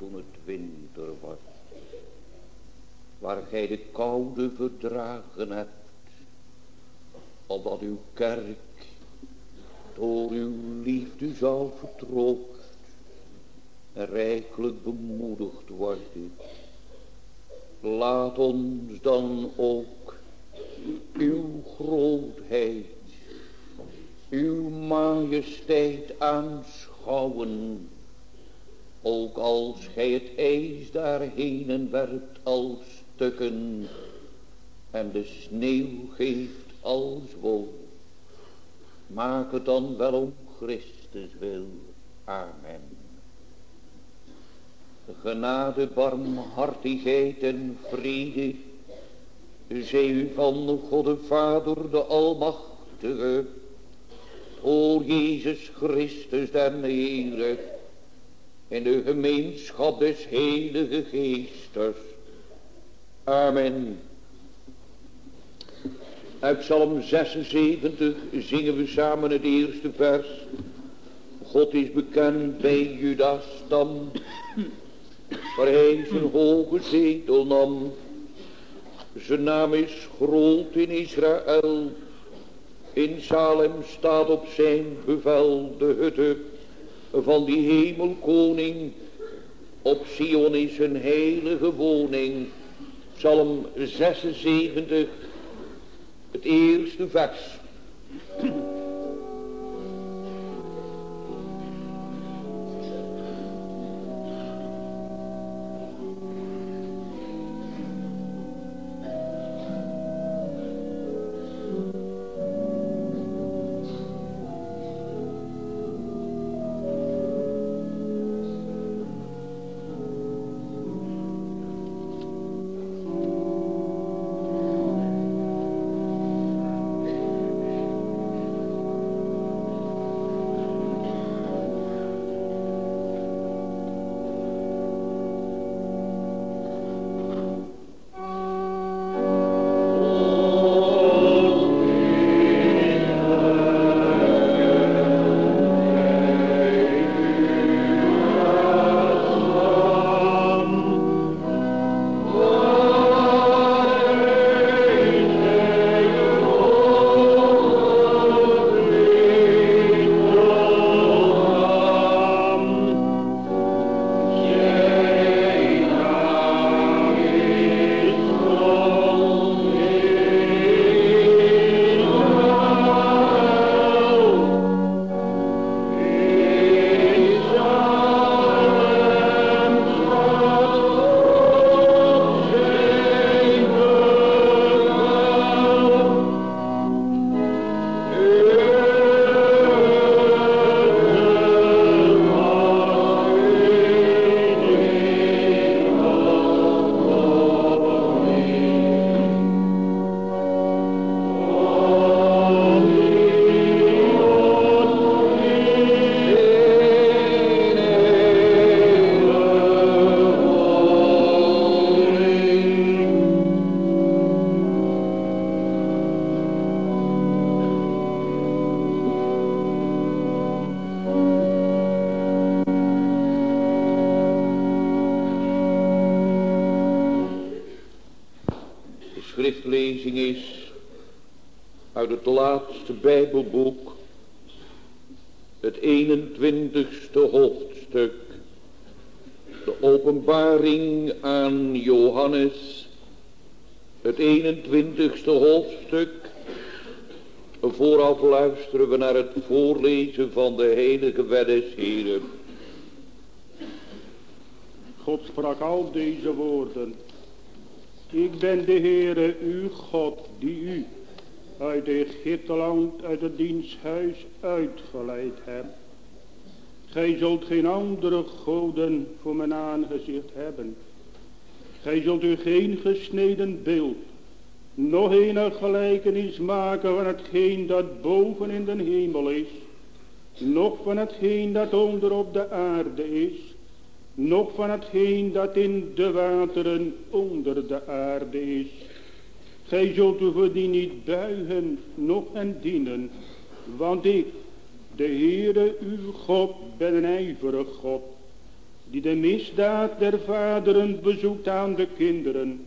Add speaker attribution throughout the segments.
Speaker 1: toen het winter was. Waar gij de koude verdragen hebt. Opdat uw kerk door uw liefde zal vertroost. En rijkelijk bemoedigd worden. Laat ons dan ook uw grootheid, uw majesteit aanschouwen. Ook als gij het ijs daarheen werpt als stukken en de sneeuw geeft als wol. Maak het dan wel om Christus wil. Amen. Genade, barmhartigheid en vrede zij u van God de Vader, de Almachtige, o Jezus Christus den Heere, in de gemeenschap des Heilige Geestes. Amen. Uit Psalm 76 zingen we samen het eerste vers. God is bekend bij Judas stam, waar hij zijn hoge zetel nam. Zijn naam is groot in Israël. In Salem staat op zijn bevel de hutte van die hemelkoning. Op Sion is een heilige woning. Psalm 76, het eerste vers. Bijbelboek, het 21ste hoofdstuk, de openbaring aan Johannes, het 21ste hoofdstuk, vooraf luisteren we naar het voorlezen van de heilige wet des Heren.
Speaker 2: God sprak al deze woorden. Ik ben de Heere, uw God, die u uit Egypteland, uit het diensthuis uitgeleid heb. Gij zult geen andere goden voor mijn aangezicht hebben. Gij zult u geen gesneden beeld, nog een gelijkenis maken van hetgeen dat boven in de hemel is, nog van hetgeen dat onder op de aarde is, nog van hetgeen dat in de wateren onder de aarde is Gij zult u voor die niet buigen, nog en dienen. Want ik, de Heere uw God, ben een ijverig God. die de misdaad der vaderen bezoekt aan de kinderen,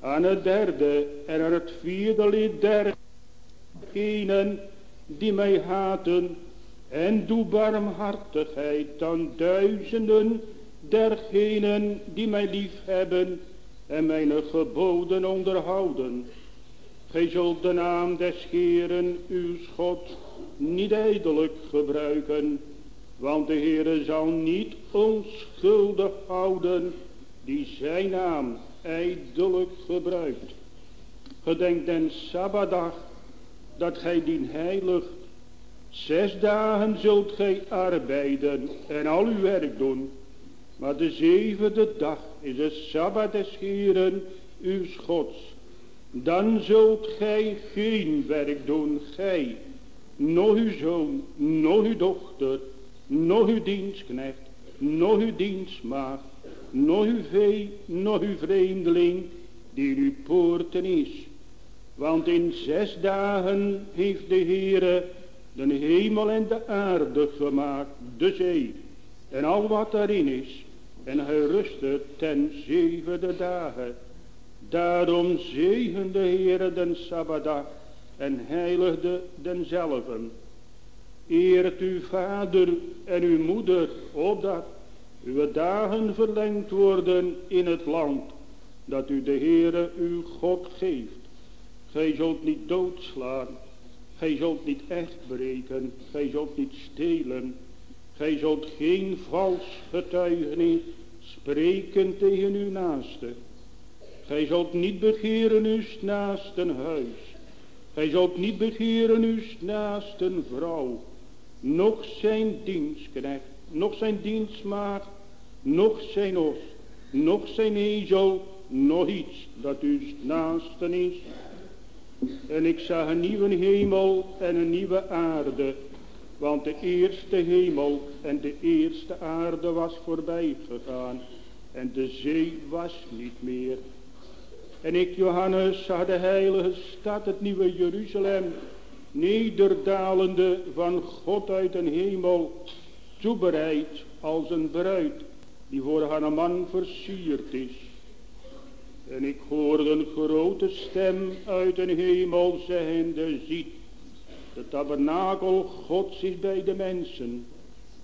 Speaker 2: aan het derde en aan het vierde lid dergenen die mij haten, en doe barmhartigheid aan duizenden dergenen die mij lief hebben en mijn geboden onderhouden. Gij zult de naam des Heeren uw schot niet ijdelijk gebruiken, want de Heere zal niet onschuldig houden die zijn naam ijdelijk gebruikt. Gedenk den Sabbatdag dat gij dien heilig. Zes dagen zult gij arbeiden en al uw werk doen. Maar de zevende dag is de Sabbat des Heeren uw Gods. Dan zult gij geen werk doen, gij, nog uw zoon, nog uw dochter, nog uw dienstknecht, nog uw dienstmaag, nog uw vee, nog uw vreemdeling, die uw poorten is. Want in zes dagen heeft de Heere de hemel en de aarde gemaakt, de zee en al wat daarin is. En hij rustte ten zevende dagen. Daarom zegende Heere den Sabbatdag en heiligde denzelven. Eert uw vader en uw moeder, opdat uw dagen verlengd worden in het land, dat u de Heere uw God geeft. Gij zult niet doodslaan, gij zult niet echt breken, gij zult niet stelen, gij zult geen vals getuigenis spreken tegen uw naaste. Gij zult niet begeren uw naasten huis. Gij zult niet begeren uw naasten vrouw. Nog zijn dienstknecht, nog zijn dienstmaag, nog zijn os, nog zijn ezel, nog iets dat uw naasten is. En ik zag een nieuwe hemel en een nieuwe aarde. Want de eerste hemel en de eerste aarde was voorbij gegaan. En de zee was niet meer. En ik, Johannes, zag de heilige stad, het nieuwe Jeruzalem, nederdalende van God uit een hemel, toebereid als een bruid, die voor haar man versierd is. En ik hoorde een grote stem uit een hemel zeggende, ziet, de tabernakel Gods is bij de mensen.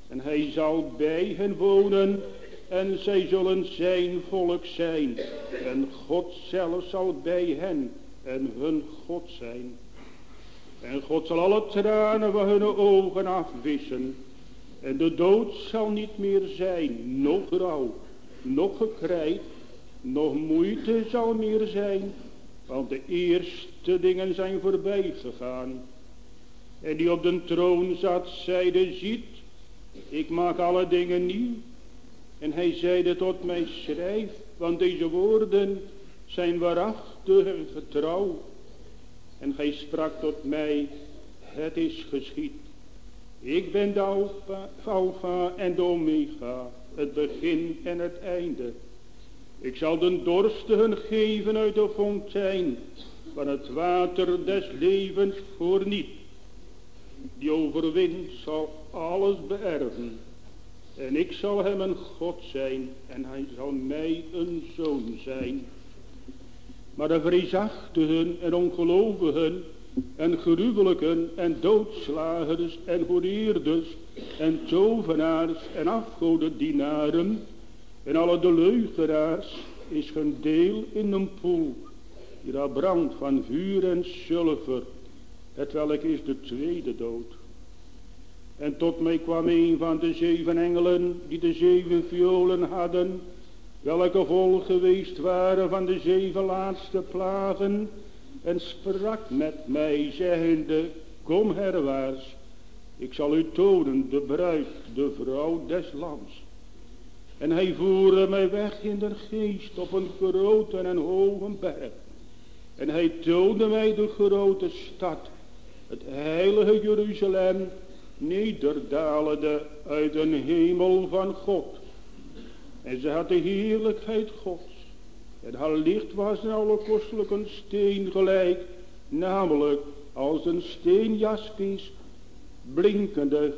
Speaker 2: En hij zal bij hen wonen en zij zullen zijn volk zijn. En God zelf zal bij hen en hun God zijn. En God zal alle tranen van hun ogen afwissen. En de dood zal niet meer zijn, nog rouw, nog gekrijt, nog moeite zal meer zijn. Want de eerste dingen zijn voorbij gegaan. En die op de troon zat, zeide, ziet, ik maak alle dingen nieuw. En hij zeide tot mij, schrijf, want deze woorden zijn waarachtig en getrouw. En hij sprak tot mij, het is geschied. Ik ben de alfa, en de omega, het begin en het einde. Ik zal de dorstigen geven uit de fontein van het water des levens voor niet. Die overwint zal alles beërven. En ik zal hem een God zijn en hij zal mij een zoon zijn. Maar de vreesachtigen en ongelovigen en gruwelijken en doodslagers en hoereerders en tovenaars en afgodendienaren en alle de leugenaars is hun deel in een poel die daar brandt van vuur en zilver, het welk is de tweede dood. En tot mij kwam een van de zeven engelen die de zeven violen hadden, welke vol geweest waren van de zeven laatste plagen, en sprak met mij, zeggende, kom herwaarts, ik zal u tonen de bruid, de vrouw des lands. En hij voerde mij weg in de geest op een grote en hoge berg. En hij toonde mij de grote stad, het heilige Jeruzalem, nederdalende uit een hemel van God. En ze had de heerlijkheid Gods. En haar licht was een alle kostelijke steen gelijk, namelijk als een steenjaspis, blinkende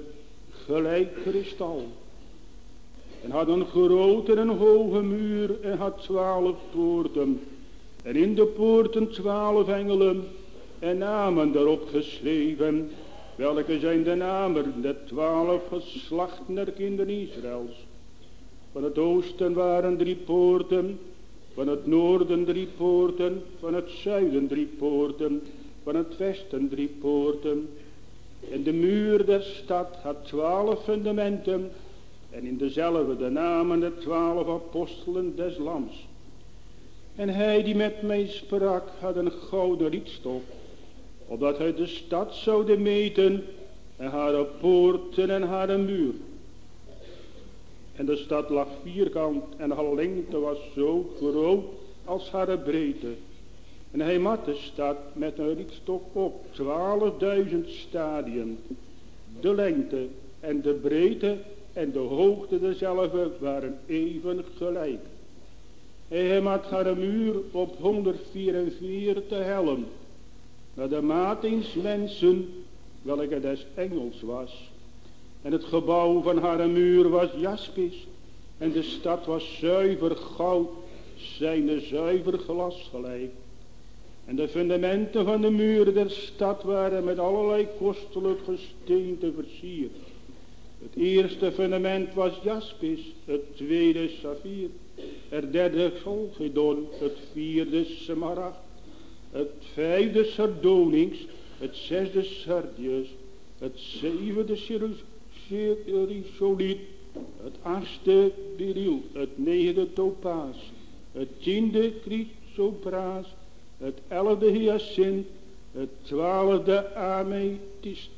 Speaker 2: gelijk kristal. En had een grote en hoge muur en had twaalf poorten. En in de poorten twaalf engelen en namen daarop geschreven. Welke zijn de namen de twaalf geslachten der kinderen Israëls. Van het oosten waren drie poorten. Van het noorden drie poorten. Van het zuiden drie poorten. Van het westen drie poorten. En de muur der stad had twaalf fundamenten. En in dezelfde de namen de twaalf apostelen des lams. En hij die met mij sprak had een gouden rietstok. Opdat hij de stad zoude meten. En haar poorten en haar muur. En de stad lag vierkant en haar lengte was zo groot als haar breedte. En hij mat de stad met een riekstok op, twaalfduizend stadien. De lengte en de breedte en de hoogte dezelfde waren even gelijk. Hij had haar muur op 144 helm. Naar de maat eens mensen, welke des engels was. En het gebouw van haar muur was jaspis. En de stad was zuiver goud, zijnde zuiver glas gelijk. En de fundamenten van de muur der stad waren met allerlei kostelijk gesteente versierd. Het eerste fundament was jaspis, het tweede saffier, het derde golgidon, het vierde smaragd, vijfde sardonyx, het zesde sardius, het zevende chrysoliet, het achtste beryl, het negende topaas, het tiende chrysopraas, het elfde hyacint, het twaalfde amethyst.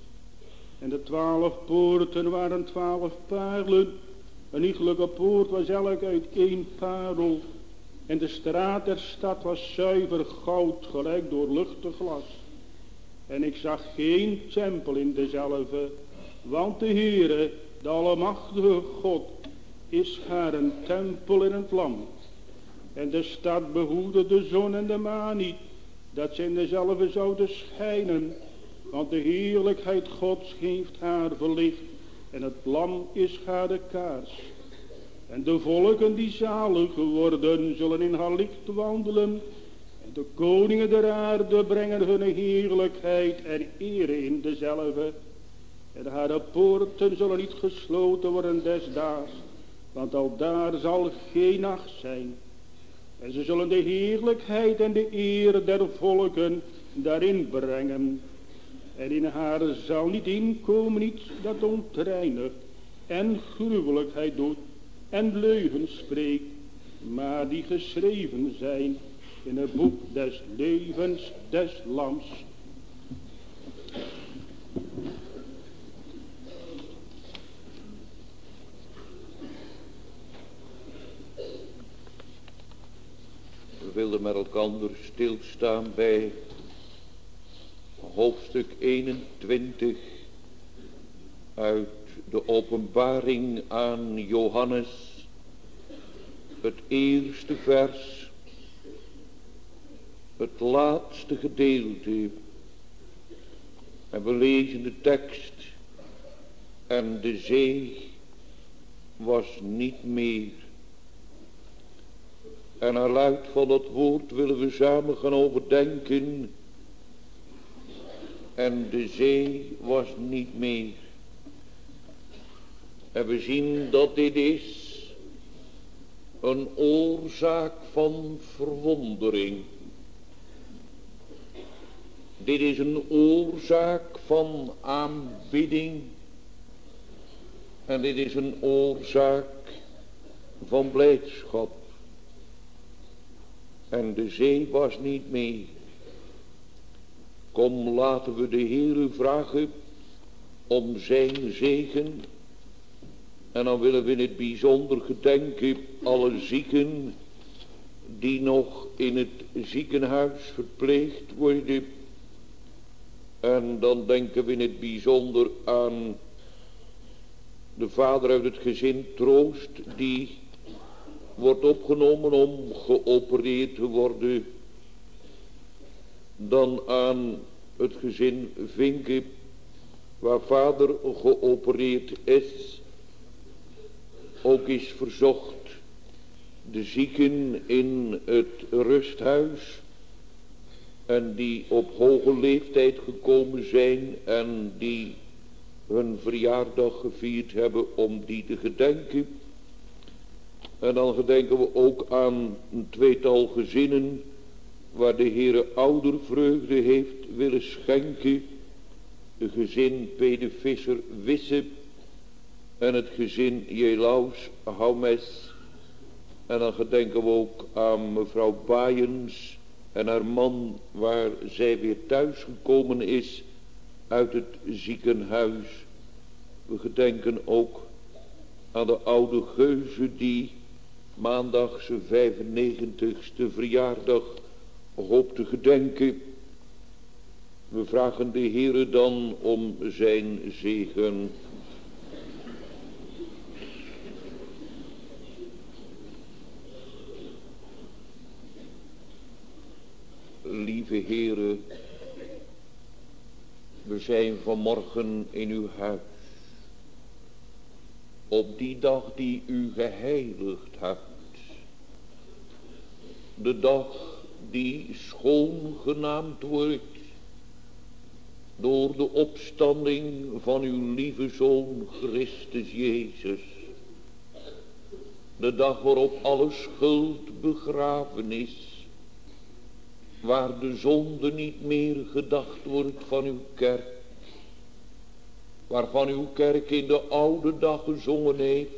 Speaker 2: En de twaalf poorten waren twaalf parelen. Een iegelijke poort was elk uit één parel. En de straat der stad was zuiver goud, gelijk door luchtig glas. En ik zag geen tempel in dezelfde, want de Heere, de Allemachtige God, is haar een tempel in het land. En de stad behoede de zon en de maan niet, dat ze in dezelfde zouden schijnen. Want de heerlijkheid Gods heeft haar verlicht, en het lam is haar de kaars. En de volken die zalig geworden, zullen in haar licht wandelen. En de koningen der aarde brengen hun heerlijkheid en ere in dezelfde. En haar poorten zullen niet gesloten worden desdaags, want al daar zal geen nacht zijn. En ze zullen de heerlijkheid en de eer der volken daarin brengen. En in haar zal niet inkomen iets dat ontreinigt en gruwelijkheid doet en leugen spreekt, maar die geschreven zijn in het boek des levens des lams.
Speaker 1: We wilden met elkaar stilstaan bij hoofdstuk 21 uit de openbaring aan Johannes, het eerste vers, het laatste gedeelte. En we lezen de tekst, en de zee was niet meer. En naar luid van dat woord willen we samen gaan overdenken. En de zee was niet meer. En we zien dat dit is een oorzaak van verwondering. Dit is een oorzaak van aanbidding. En dit is een oorzaak van blijdschap. En de zee was niet meer. Kom laten we de Heer vragen om zijn zegen. En dan willen we in het bijzonder gedenken alle zieken die nog in het ziekenhuis verpleegd worden. En dan denken we in het bijzonder aan de vader uit het gezin Troost die wordt opgenomen om geopereerd te worden. Dan aan het gezin Vinke waar vader geopereerd is. Ook is verzocht de zieken in het rusthuis en die op hoge leeftijd gekomen zijn en die hun verjaardag gevierd hebben om die te gedenken. En dan gedenken we ook aan een tweetal gezinnen waar de Heere oudervreugde heeft willen schenken. De gezin Pede Visser Wisse en het gezin Jelaus Houmes. En dan gedenken we ook aan mevrouw Baaiens en haar man waar zij weer thuis gekomen is uit het ziekenhuis. We gedenken ook aan de oude geuze die maandag zijn 95ste verjaardag hoopt te gedenken. We vragen de Heere dan om zijn zegen. Lieve Heere, we zijn vanmorgen in uw huis. Op die dag die u geheiligd hebt. De dag die schoon genaamd wordt. Door de opstanding van uw lieve Zoon Christus Jezus. De dag waarop alle schuld begraven is waar de zonde niet meer gedacht wordt van uw kerk, waarvan uw kerk in de oude dag gezongen heeft,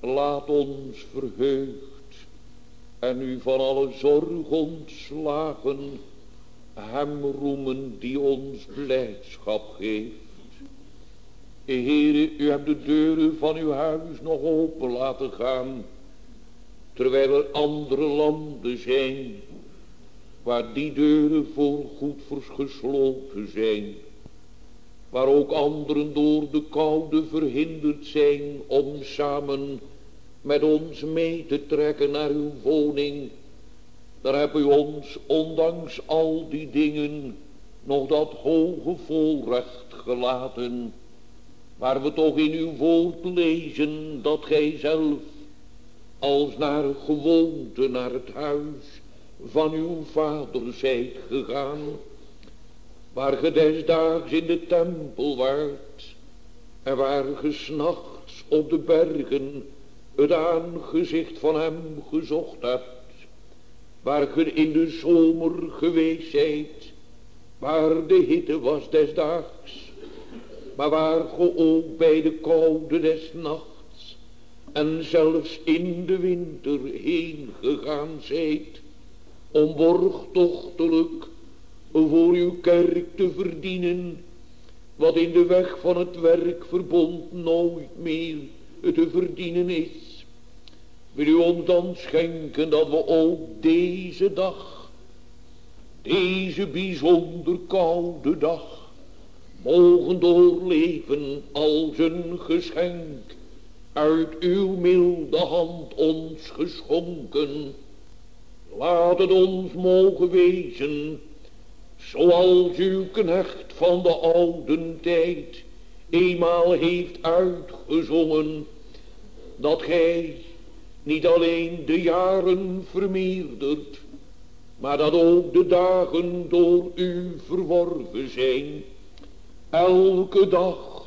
Speaker 1: laat ons verheugd en u van alle zorg ontslagen, hem roemen die ons blijdschap geeft. Heere, u hebt de deuren van uw huis nog open laten gaan, terwijl er andere landen zijn waar die deuren voor goed gesloten zijn, waar ook anderen door de koude verhinderd zijn om samen met ons mee te trekken naar uw woning, daar hebt u ons, ondanks al die dingen, nog dat hoge voorrecht gelaten, waar we toch in uw woord lezen dat gij zelf, als naar gewoonte naar het huis van uw vader zijt gegaan, waar ge desdaags in de tempel waart, en waar ge s'nachts op de bergen het aangezicht van hem gezocht hebt, waar ge in de zomer geweest zijt, waar de hitte was desdaags, maar waar ge ook bij de koude des nachts, en zelfs in de winter heen gegaan zijt, om borgtochtelijk voor uw kerk te verdienen, wat in de weg van het werkverbond nooit meer te verdienen is. Wil u ons dan schenken dat we ook deze dag, deze bijzonder koude dag, mogen doorleven als een geschenk, uit uw milde hand ons geschonken, Laat het ons mogen wezen, zoals uw knecht van de oude tijd eenmaal heeft uitgezongen, dat gij niet alleen de jaren vermeerdert, maar dat ook de dagen door u verworven zijn. Elke dag,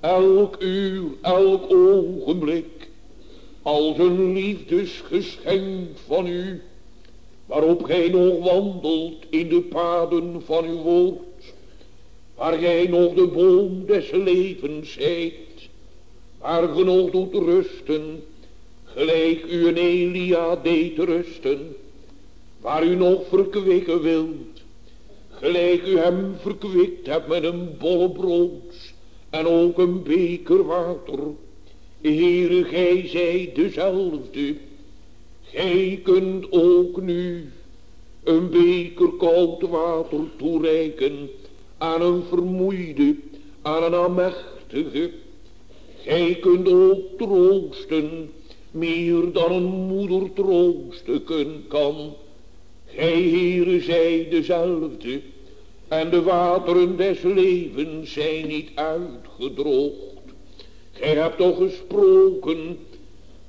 Speaker 1: elk uur, elk ogenblik als een liefdesgeschenk van u, waarop gij nog wandelt in de paden van uw woord, waar gij nog de boom des levens zijt, waar ge nog doet rusten, gelijk u een Elia deed rusten, waar u nog verkwikken wilt, gelijk u hem verkwikt hebt met een bolle brood en ook een beker water, Heere, gij zijt dezelfde. Gij kunt ook nu een beker koud water toereiken aan een vermoeide, aan een amechtige. Gij kunt ook troosten, meer dan een moeder troosten kan. Gij, Heere, zij dezelfde, en de wateren des levens zijn niet uitgedroogd. Gij hebt toch gesproken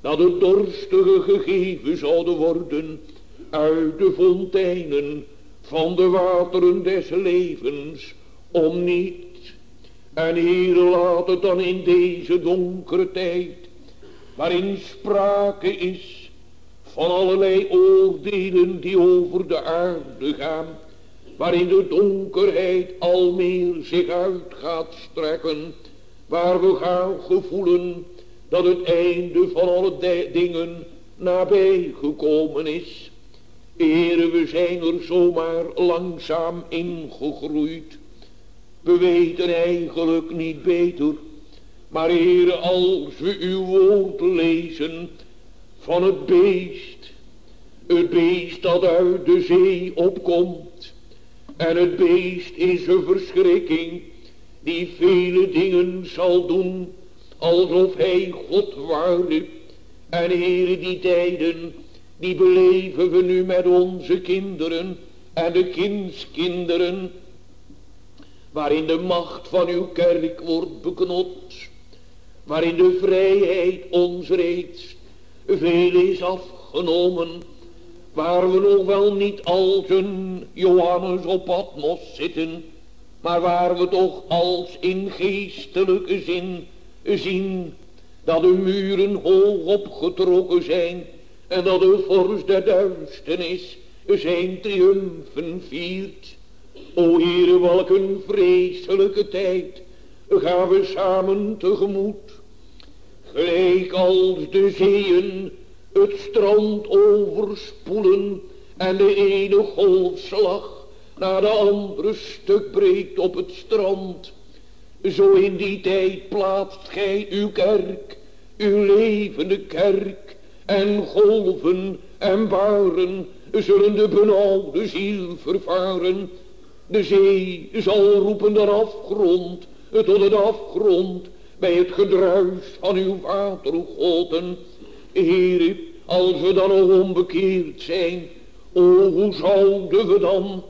Speaker 1: dat de dorstige gegeven zouden worden uit de fonteinen van de wateren des levens om niet. En hier laat het dan in deze donkere tijd, waarin sprake is van allerlei oordelen die over de aarde gaan, waarin de donkerheid al meer zich uit gaat strekken, waar we gaan gevoelen dat het einde van alle dingen nabij gekomen is. Ere, we zijn er zomaar langzaam ingegroeid. We weten eigenlijk niet beter. Maar Heere, als we uw woord lezen van het beest. Het beest dat uit de zee opkomt. En het beest is een verschrikking die vele dingen zal doen alsof hij God waarde. En Heere, die tijden, die beleven we nu met onze kinderen en de kindskinderen, waarin de macht van uw kerk wordt beknot, waarin de vrijheid ons reeds veel is afgenomen, waar we nog wel niet als een Johannes op Patmos zitten, maar waar we toch als in geestelijke zin zien dat de muren hoog opgetrokken zijn en dat de vorst der duisternis zijn triumfen viert. O Heere, welk een vreselijke tijd gaan we samen tegemoet. Gelijk als de zeeën het strand overspoelen en de ene golfslag naar de andere stuk breekt op het strand. Zo in die tijd plaatst gij uw kerk, uw levende kerk, en golven en baren zullen de benauwde ziel vervaren. De zee zal roepen de afgrond, tot de afgrond, bij het gedruis van uw watergoten. Heere, als we dan nog onbekeerd zijn, o, hoe zouden we dan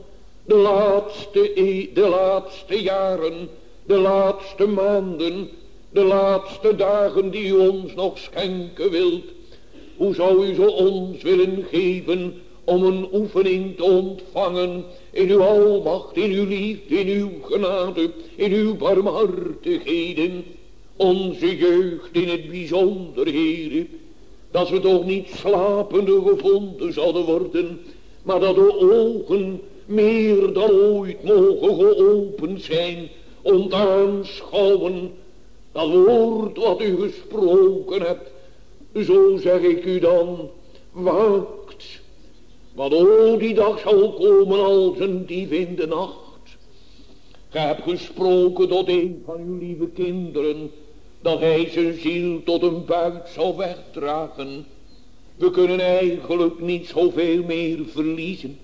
Speaker 1: de laatste, e, de laatste jaren de laatste maanden, de laatste dagen die u ons nog schenken wilt. Hoe zou u ze ons willen geven om een oefening te ontvangen in uw almacht, in uw liefde, in uw genade, in uw barmhartigheden. Onze jeugd in het bijzonder, heren, dat we toch niet slapende gevonden zouden worden, maar dat de ogen meer dan ooit mogen geopend zijn om te aanschouwen dat woord wat u gesproken hebt. Zo zeg ik u dan, waakt. Want o, die dag zal komen als een dief in de nacht. Gij hebt gesproken tot een van uw lieve kinderen, dat hij zijn ziel tot een buit zal wegdragen. We kunnen eigenlijk niet zoveel meer verliezen.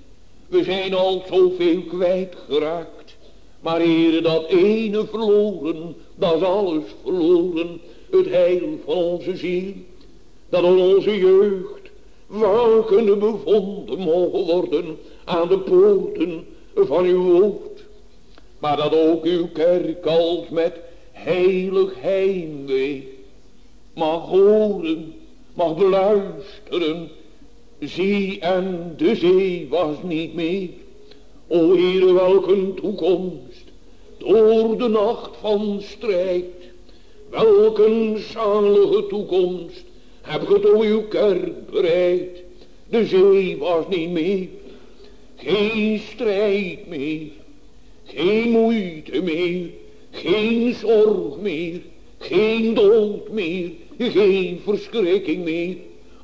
Speaker 1: We zijn al zoveel kwijtgeraakt. Maar heren, dat ene verloren, dat is alles verloren. Het heil van onze ziel. Dat in onze jeugd wakende bevonden mogen worden aan de poorten van uw woord. Maar dat ook uw kerk als met heilig heimwee mag horen, mag beluisteren. Zie en de zee was niet meer. O Heere, welk een toekomst door de nacht van strijd. Welk een zalige toekomst heb ge door uw kerk bereid. De zee was niet meer, geen strijd meer, geen moeite meer, geen zorg meer, geen dood meer, geen verschrikking meer.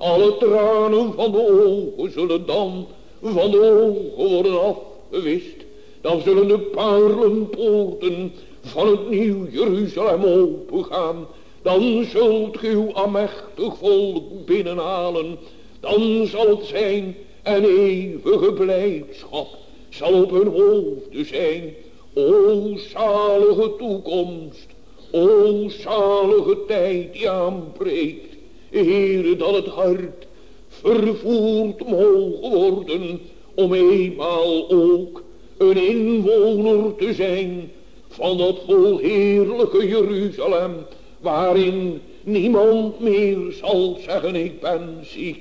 Speaker 1: Alle tranen van de ogen zullen dan van de ogen worden afgewist. Dan zullen de paarlenpoorten van het nieuw Jeruzalem opengaan. Dan zult ge uw amechtig volk binnenhalen. Dan zal het zijn een eeuwige blijdschap zal op hun hoofden zijn. O zalige toekomst, o zalige tijd die aanbreekt. Heere, dat het hart vervoerd mogen worden om eenmaal ook een inwoner te zijn van dat volheerlijke Jeruzalem, waarin niemand meer zal zeggen ik ben ziek.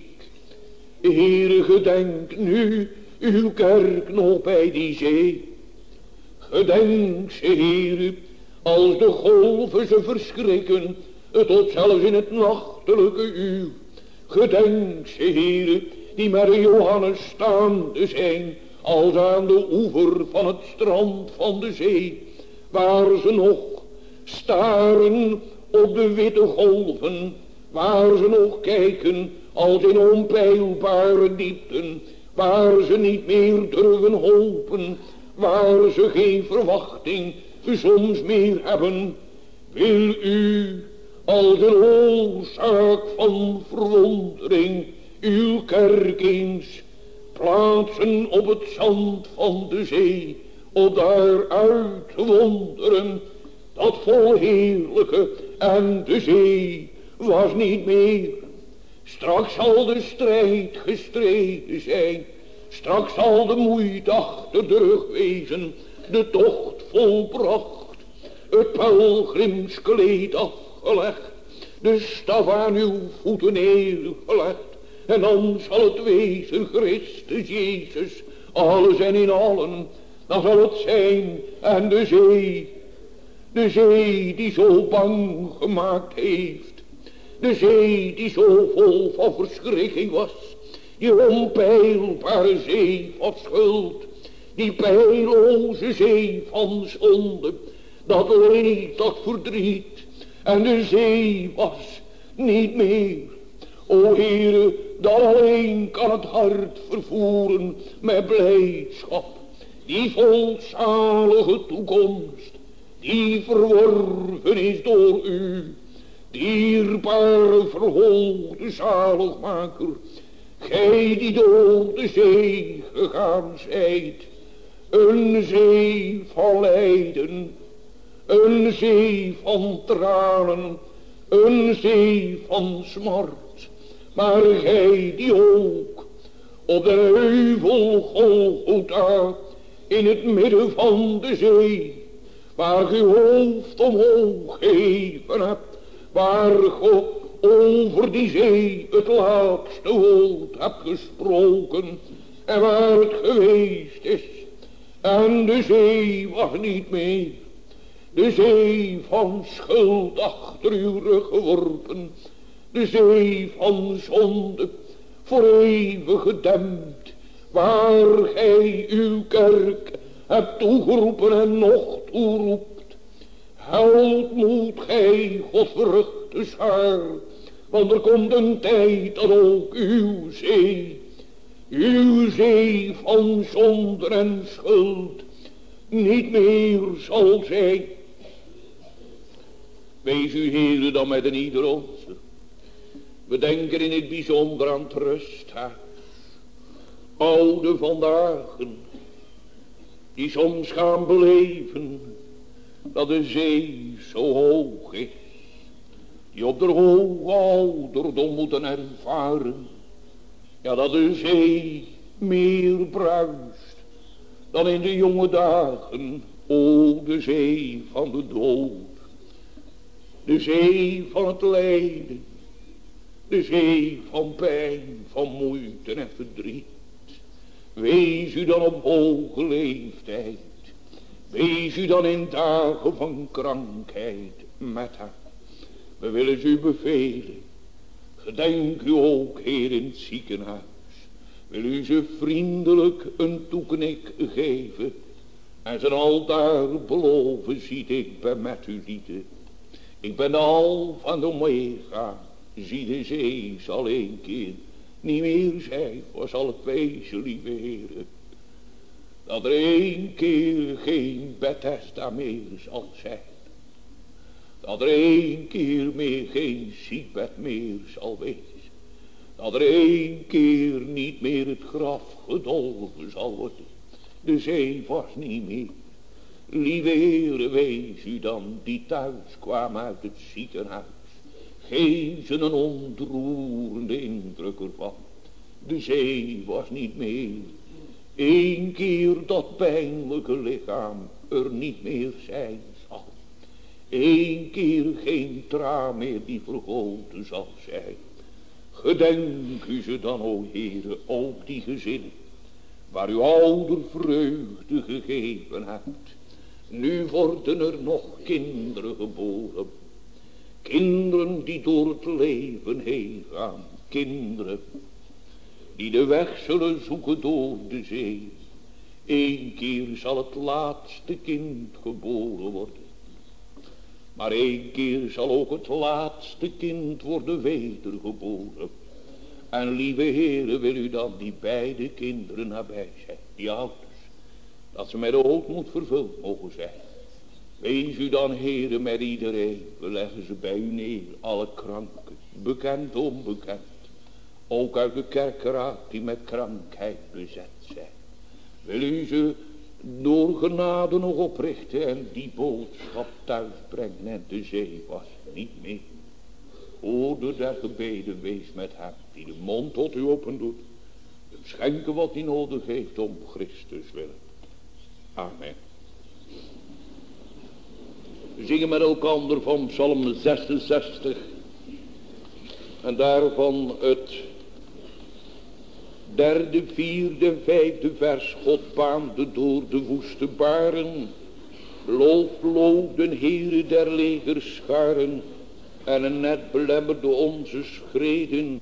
Speaker 1: Heere, gedenk nu uw kerk nog bij die zee. Gedenk ze, Heere, als de golven ze verschrikken, tot zelfs in het nachtelijke uur. Gedenk ze, Heere, die met Johannes staande zijn, als aan de oever van het strand van de zee, waar ze nog staren op de witte golven, waar ze nog kijken als in onpeilbare diepten, waar ze niet meer durven hopen, waar ze geen verwachting soms meer hebben, wil u als een oorzaak van verwondering uw kerk eens plaatsen op het zand van de zee, om daaruit te wonderen dat vol heerlijke en de zee was niet meer. Straks zal de strijd gestreden zijn, straks zal de moeite achter de rug wezen, de tocht volbracht, het pelgrimskleed de staf aan uw voeten neergelegd, en dan zal het wezen Christus Jezus, alles en in allen, dan zal het zijn en de zee, de zee die zo bang gemaakt heeft, de zee die zo vol van verschrikking was, die onpeilbare zee van schuld, die pijloze zee van zonde, dat leed, dat verdriet, en de zee was niet meer. O Heere, dat alleen kan het hart vervoeren met blijdschap, die volzalige toekomst, die verworven is door u, dierbare verhoogde zaligmaker, gij die door de zee gegaan zijt, een zee van lijden, een zee van tranen, een zee van smart. Maar gij die ook op de heuvel Golgotha in het midden van de zee, waar uw hoofd omhoog gegeven hebt, waar God over die zee het laatste woord hebt gesproken en waar het geweest is en de zee was niet meer. De zee van schuld achter uw geworpen. De zee van zonde voor eeuwig gedempt. Waar gij uw kerk hebt toegeroepen en nog toeroept. Help moet gij God verruchte schaar. Want er komt een tijd dat ook uw zee uw zee van zonde en schuld niet meer zal zijn. Wees u Heer dan met een ieder onze. We denken in het bijzonder aan het rusthuis. Oude vandaag, die soms gaan beleven dat de zee zo hoog is. Die op de hoge ouderdom moeten ervaren ja, dat de zee meer bruist dan in de jonge dagen. O, de zee van de dood. De zee van het lijden. De zee van pijn, van moeite en verdriet. Wees u dan op hoge leeftijd. Wees u dan in dagen van krankheid met haar. We willen u bevelen Gedenk u ook, Heer, in het ziekenhuis. Wil u ze vriendelijk een toeknik geven. En zijn altaar beloven, ziet ik ben met u lieden. Ik ben al van de omega. Zie de zee zal een keer niet meer zijn. Waar zal het wezen, lieve heren. Dat er een keer geen Bethesda meer zal zijn. Dat er één keer meer geen ziekbed meer zal wezen. Dat er één keer niet meer het graf gedolven zal worden. De zee was niet meer. Lieve Heere, wees u dan die thuis kwam uit het ziekenhuis. Geef ze een ontroerende indruk ervan. De zee was niet meer. Eén keer dat pijnlijke lichaam er niet meer zijn Eén keer geen traan meer die vergoten zal zijn. Gedenk u ze dan, o Heere, ook die gezinnen, waar u ouder vreugde gegeven hebt. Nu worden er nog kinderen geboren. Kinderen die door het leven heen gaan. Kinderen die de weg zullen zoeken door de zee. Eén keer zal het laatste kind geboren worden. Maar één keer zal ook het laatste kind worden wedergeboren. En lieve heren, wil u dan die beide kinderen nabij zijn, die dat ze met ootmoed vervuld mogen zijn. Wees u dan heren met iedereen, we leggen ze bij u neer, alle kranken, bekend, onbekend. Ook uit de kerkraad die met krankheid bezet zijn. Wil u ze door genade nog oprichten en die boodschap thuis brengen en de zee was niet meer. Hoorde der gebeden wees met hem die de mond tot u open doet. Hem schenken wat hij nodig heeft om Christus willen. Amen. We zingen met elkaar van Psalm 66 en daarvan het derde, vierde, vijfde vers. God baande door de woeste baren. Loof, loof den Heere der legers scharen. En een net belemmerde onze schreden.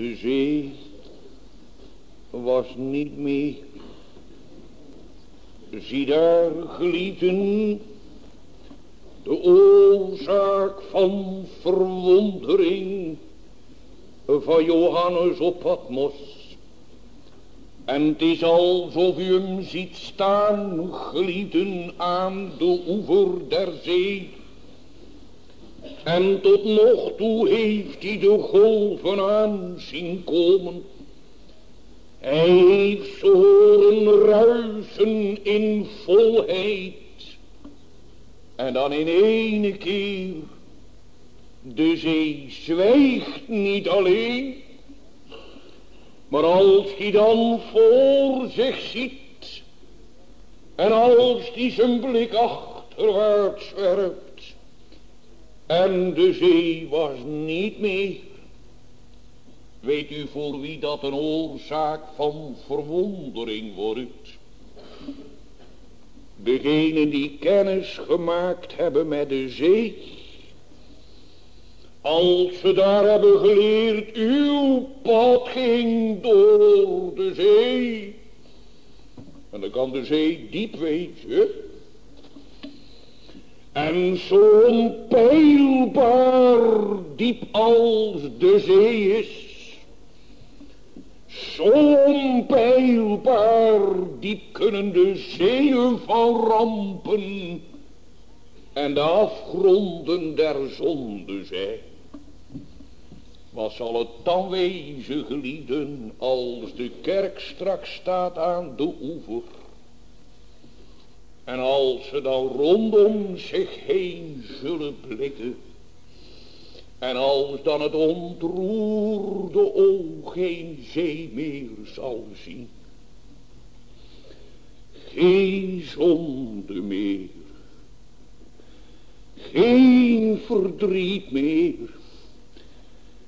Speaker 1: De zee was niet meer. Zie daar gelieten de oorzaak van verwondering van Johannes op Patmos. En het is alsof u hem ziet staan, gelieten aan de oever der zee. En tot nog toe heeft hij de golven aan zien komen. Hij heeft ze horen ruisen in volheid. En dan in ene keer, de zee zwijgt niet alleen. Maar als hij dan voor zich ziet. En als hij zijn blik achterwaarts werpt. En de zee was niet meer. Weet u voor wie dat een oorzaak van verwondering wordt? Degenen die kennis gemaakt hebben met de zee. Als ze daar hebben geleerd, uw pad ging door de zee. En dan kan de zee diep wezen. En zo onpeilbaar diep als de zee is onpeilbaar diep kunnen de zeeën van rampen en de afgronden der zonde zijn. Wat zal het dan wezen, gelieden, als de kerk straks staat aan de oever. En als ze dan rondom zich heen zullen blikken. En als dan het ontroerde oog geen zee meer zal zien. Geen zonde meer. Geen verdriet meer.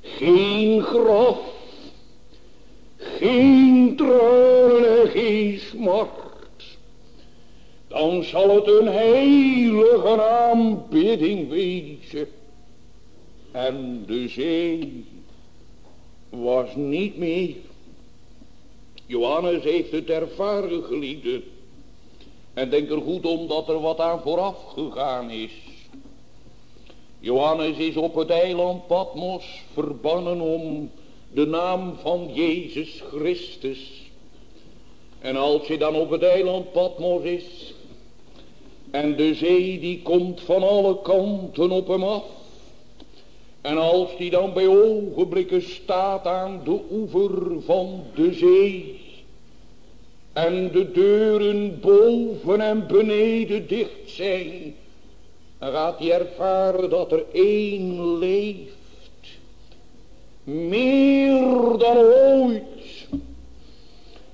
Speaker 1: Geen graf. Geen tranen en geen smart. Dan zal het een heilige aanbidding wezen en de zee was niet meer. Johannes heeft het ervaren geliefde. En denk er goed om dat er wat aan vooraf gegaan is. Johannes is op het eiland Patmos verbannen om de naam van Jezus Christus. En als je dan op het eiland Patmos is. En de zee die komt van alle kanten op hem af. En als die dan bij ogenblikken staat aan de oever van de zee. En de deuren boven en beneden dicht zijn. Dan gaat hij ervaren dat er één leeft. Meer dan ooit.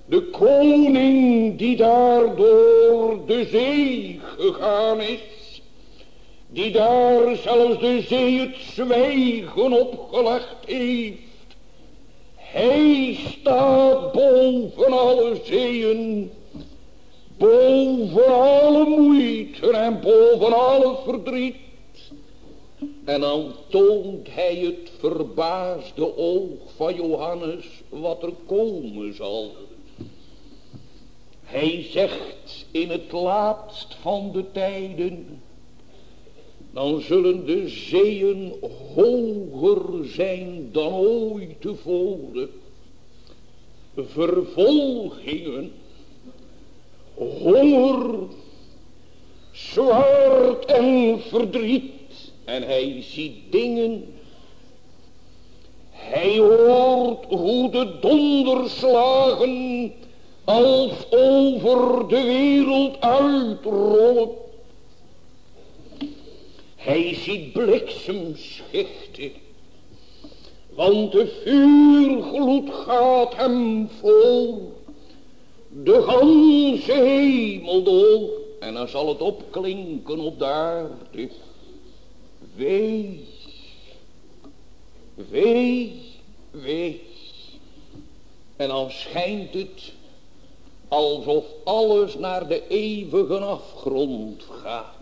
Speaker 1: De koning die daar door de zee gegaan is die daar zelfs de zee het zwijgen opgelegd heeft. Hij staat boven alle zeeën, boven alle moeite en boven alle verdriet. En dan toont hij het verbaasde oog van Johannes wat er komen zal. Hij zegt in het laatst van de tijden, dan zullen de zeeën hoger zijn dan ooit tevoren. Vervolgingen, honger, zwart en verdriet. En hij ziet dingen. Hij hoort hoe de donderslagen als over de wereld uitrollen. Hij ziet bliksemschichten. Want de vuurgloed gaat hem vol. De ganse hemel door. En dan zal het opklinken op de aarde. Wee. Wee. Wee. En dan schijnt het alsof alles naar de eeuwige afgrond gaat.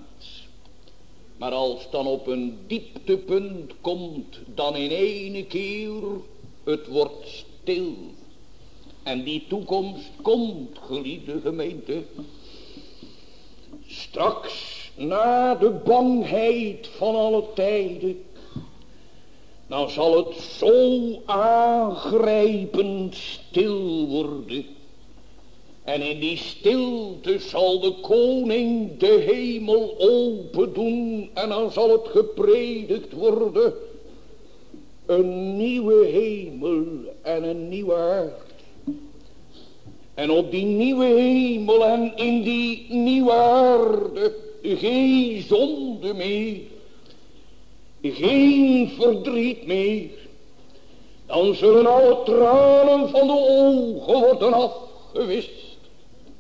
Speaker 1: Maar als dan op een dieptepunt komt, dan in ene keer Het wordt stil. En die toekomst komt, geliefde gemeente. Straks, na de bangheid van alle tijden. Dan zal het zo aangrijpend stil worden. En in die stilte zal de koning de hemel open doen. En dan zal het gepredikt worden. Een nieuwe hemel en een nieuwe aarde. En op die nieuwe hemel en in die nieuwe aarde geen zonde meer. Geen verdriet meer. Dan zullen alle tranen van de ogen worden afgewist.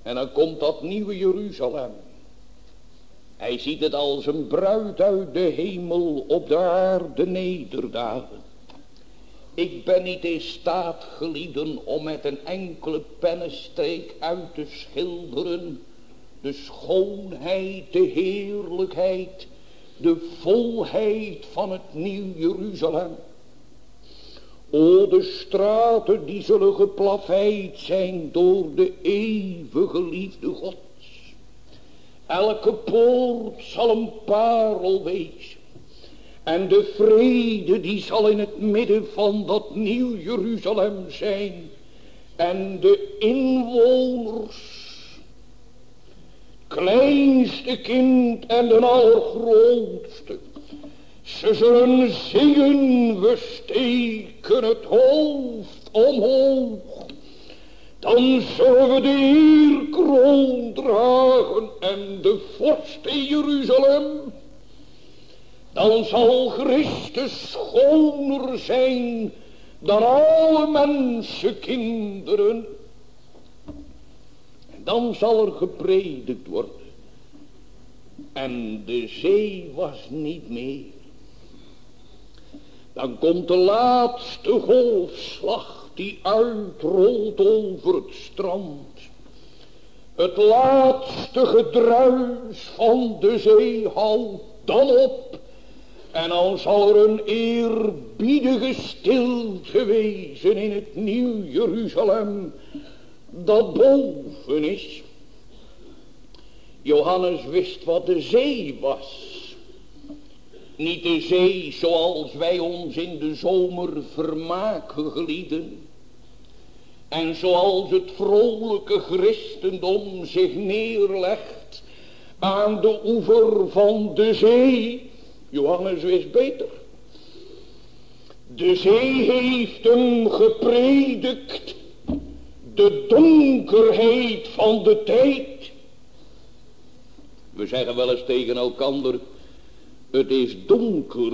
Speaker 1: En dan komt dat nieuwe Jeruzalem. Hij ziet het als een bruid uit de hemel op de aarde nederdagen. Ik ben niet in staat, gelieden, om met een enkele pennenstreek uit te schilderen de schoonheid, de heerlijkheid, de volheid van het nieuw Jeruzalem. O, de straten die zullen geplaveid zijn door de eeuwige liefde Gods. Elke poort zal een parel wezen. En de vrede die zal in het midden van dat nieuw Jeruzalem zijn. En de inwoners, kleinste kind en de allergrootste, ze zullen zingen, we steken het hoofd omhoog. Dan zullen we de eerkroon dragen en de vorst in Jeruzalem dan zal Christus schoner zijn dan alle mensenkinderen. En dan zal er gepredikt worden. En de zee was niet meer. Dan komt de laatste golfslag die uitrolt over het strand. Het laatste gedruis van de zee houdt dan op en al zal er een eerbiedige stilte wezen in het nieuw Jeruzalem dat boven is. Johannes wist wat de zee was. Niet de zee zoals wij ons in de zomer vermaken gelieden. En zoals het vrolijke christendom zich neerlegt aan de oever van de zee Johannes wist beter. De zee heeft hem gepredikt. De donkerheid van de tijd. We zeggen wel eens tegen elkander. Het is donker.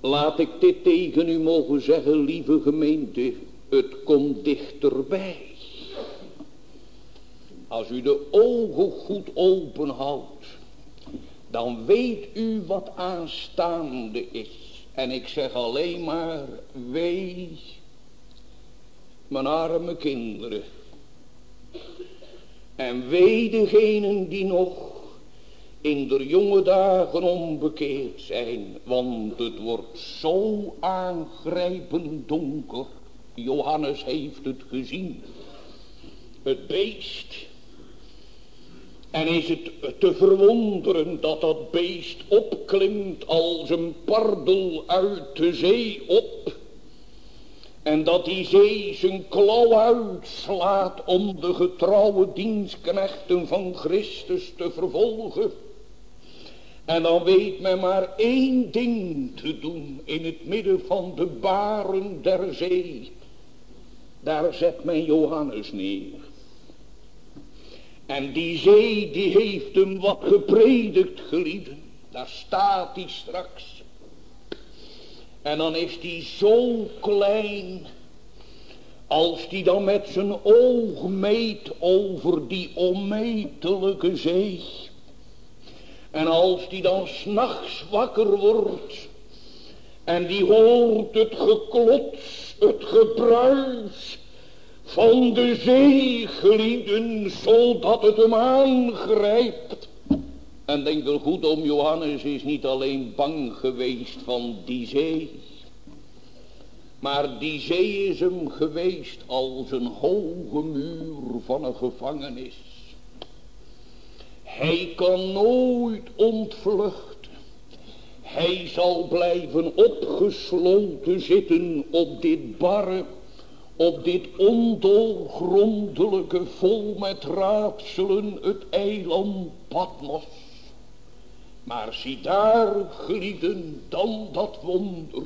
Speaker 1: Laat ik dit tegen u mogen zeggen, lieve gemeente. Het komt dichterbij. Als u de ogen goed open houdt dan weet u wat aanstaande is. En ik zeg alleen maar, wees mijn arme kinderen. En wee degenen die nog in de jonge dagen onbekeerd zijn. Want het wordt zo aangrijpend donker. Johannes heeft het gezien. Het beest en is het te verwonderen dat dat beest opklimt als een pardel uit de zee op. En dat die zee zijn klauw uitslaat om de getrouwe dienstknechten van Christus te vervolgen. En dan weet men maar één ding te doen in het midden van de baren der zee. Daar zet men Johannes neer. En die zee die heeft hem wat gepredikt gelieden. Daar staat hij straks. En dan is hij zo klein. Als die dan met zijn oog meet over die onmetelijke zee. En als die dan s'nachts wakker wordt. En die hoort het geklots, het gebruis van de zee, gelieden, zodat het hem aangrijpt. En denk er goed om, Johannes is niet alleen bang geweest van die zee. Maar die zee is hem geweest als een hoge muur van een gevangenis. Hij kan nooit ontvluchten. Hij zal blijven opgesloten zitten op dit barre, op dit ondoorgrondelijke, vol met raadselen, het eiland Patmos. Maar zie daar, geliefden, dan dat wonder.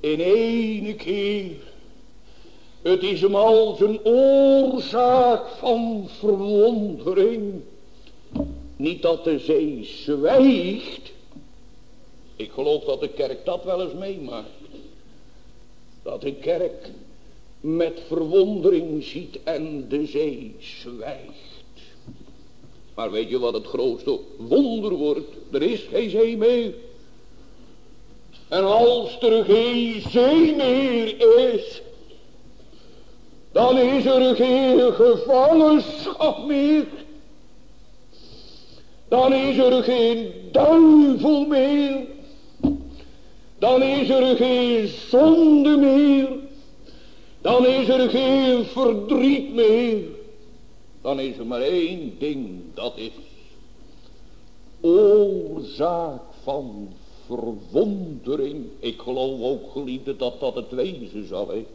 Speaker 1: In ene keer, het is hem als een oorzaak van verwondering. Niet dat de zee zwijgt, ik geloof dat de kerk dat wel eens meemaakt. Dat de kerk met verwondering ziet en de zee zwijgt. Maar weet je wat het grootste wonder wordt? Er is geen zee meer. En als er geen zee meer is, dan is er geen gevangenschap meer. Dan is er geen duivel meer. Dan is er geen zonde meer. Dan is er geen verdriet meer. Dan is er maar één ding, dat is oorzaak van verwondering. Ik geloof ook, geliefde, dat dat het wezen zal. He.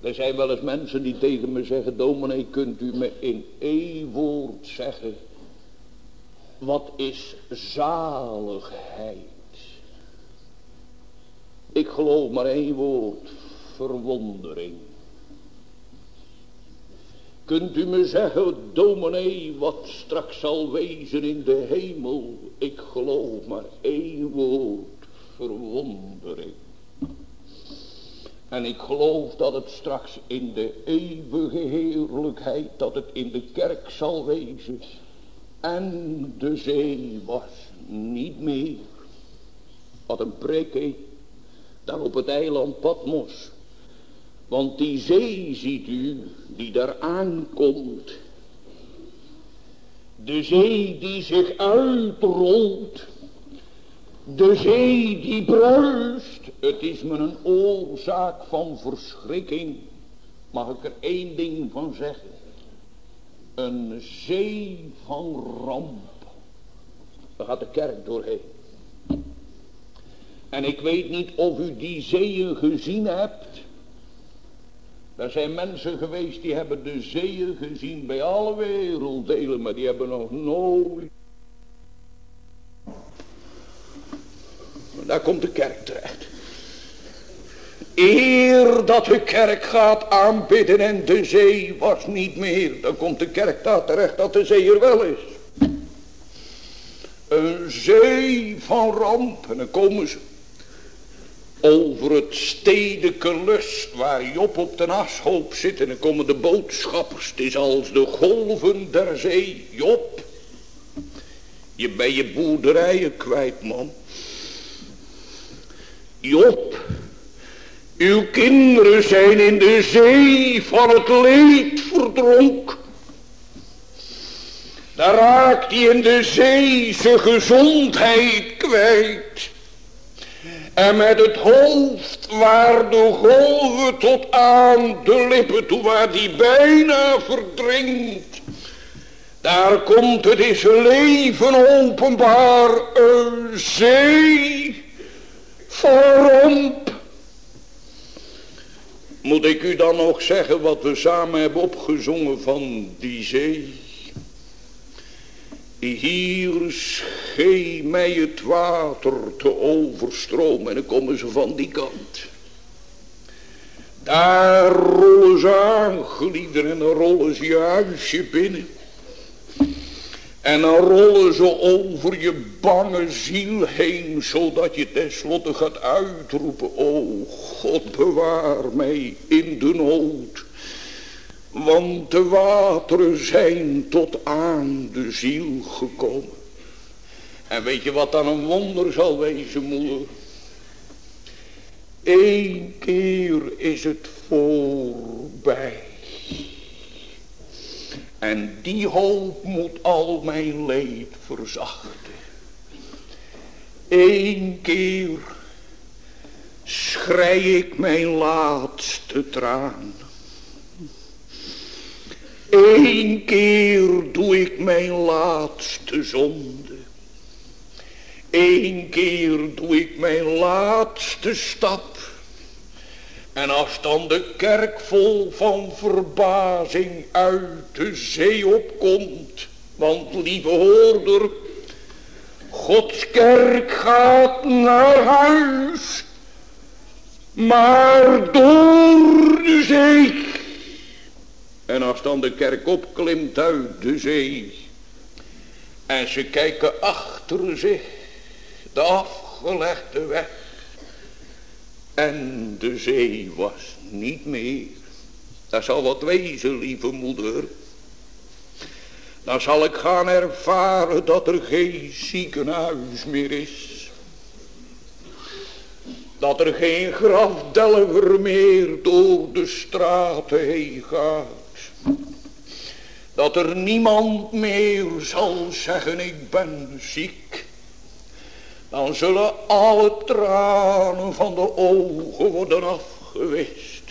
Speaker 1: Er zijn wel eens mensen die tegen me zeggen, dominee, kunt u me in één woord zeggen, wat is zaligheid? Ik geloof maar één woord. Verwondering. Kunt u me zeggen, dominee, wat straks zal wezen in de hemel? Ik geloof maar één woord. Verwondering. En ik geloof dat het straks in de eeuwige heerlijkheid, dat het in de kerk zal wezen. En de zee was niet meer. Wat een preek daar op het eiland Patmos. Want die zee ziet u, die daar aankomt. De zee die zich uitrolt. De zee die bruist. Het is me een oorzaak van verschrikking. Mag ik er één ding van zeggen. Een zee van ramp. Daar gaat de kerk doorheen. En ik weet niet of u die zeeën gezien hebt. Er zijn mensen geweest die hebben de zeeën gezien bij alle werelddelen. Maar die hebben nog nooit. Daar komt de kerk terecht. Eer dat de kerk gaat aanbidden en de zee was niet meer. Dan komt de kerk daar terecht dat de zee er wel is. Een zee van ramp. En dan komen ze over het stedelijke lust waar Job op de ashoop zit. En dan komen de boodschappers. Het is als de golven der zee. Job, je bent je boerderijen kwijt man. Job, uw kinderen zijn in de zee van het leed verdronken. Daar raakt hij in de zee zijn gezondheid kwijt. En met het hoofd waar de golven tot aan de lippen toe waar die bijna verdrinkt. Daar komt het zijn leven openbaar een zee van Moet ik u dan nog zeggen wat we samen hebben opgezongen van die zee? Hier schee mij het water te overstromen. En dan komen ze van die kant. Daar rollen ze aan, en dan rollen ze je huisje binnen. En dan rollen ze over je bange ziel heen, zodat je tenslotte gaat uitroepen, o God bewaar mij in de nood. Want de wateren zijn tot aan de ziel gekomen. En weet je wat dan een wonder zal wezen, moeder? Eén keer is het voorbij. En die hoop moet al mijn leed verzachten. Eén keer schrei ik mijn laatste traan. Eén keer doe ik mijn laatste zonde. Eén keer doe ik mijn laatste stap. En als dan de kerk vol van verbazing uit de zee opkomt. Want lieve hoorder, Gods kerk gaat naar huis. Maar door de zee. En als dan de kerk opklimt uit de zee. En ze kijken achter zich. De afgelegde weg. En de zee was niet meer. Dat zal wat wezen, lieve moeder. Dan zal ik gaan ervaren dat er geen ziekenhuis meer is. Dat er geen grafdelver meer door de straten heen gaat. Dat er niemand meer zal zeggen ik ben ziek. Dan zullen alle tranen van de ogen worden afgewist.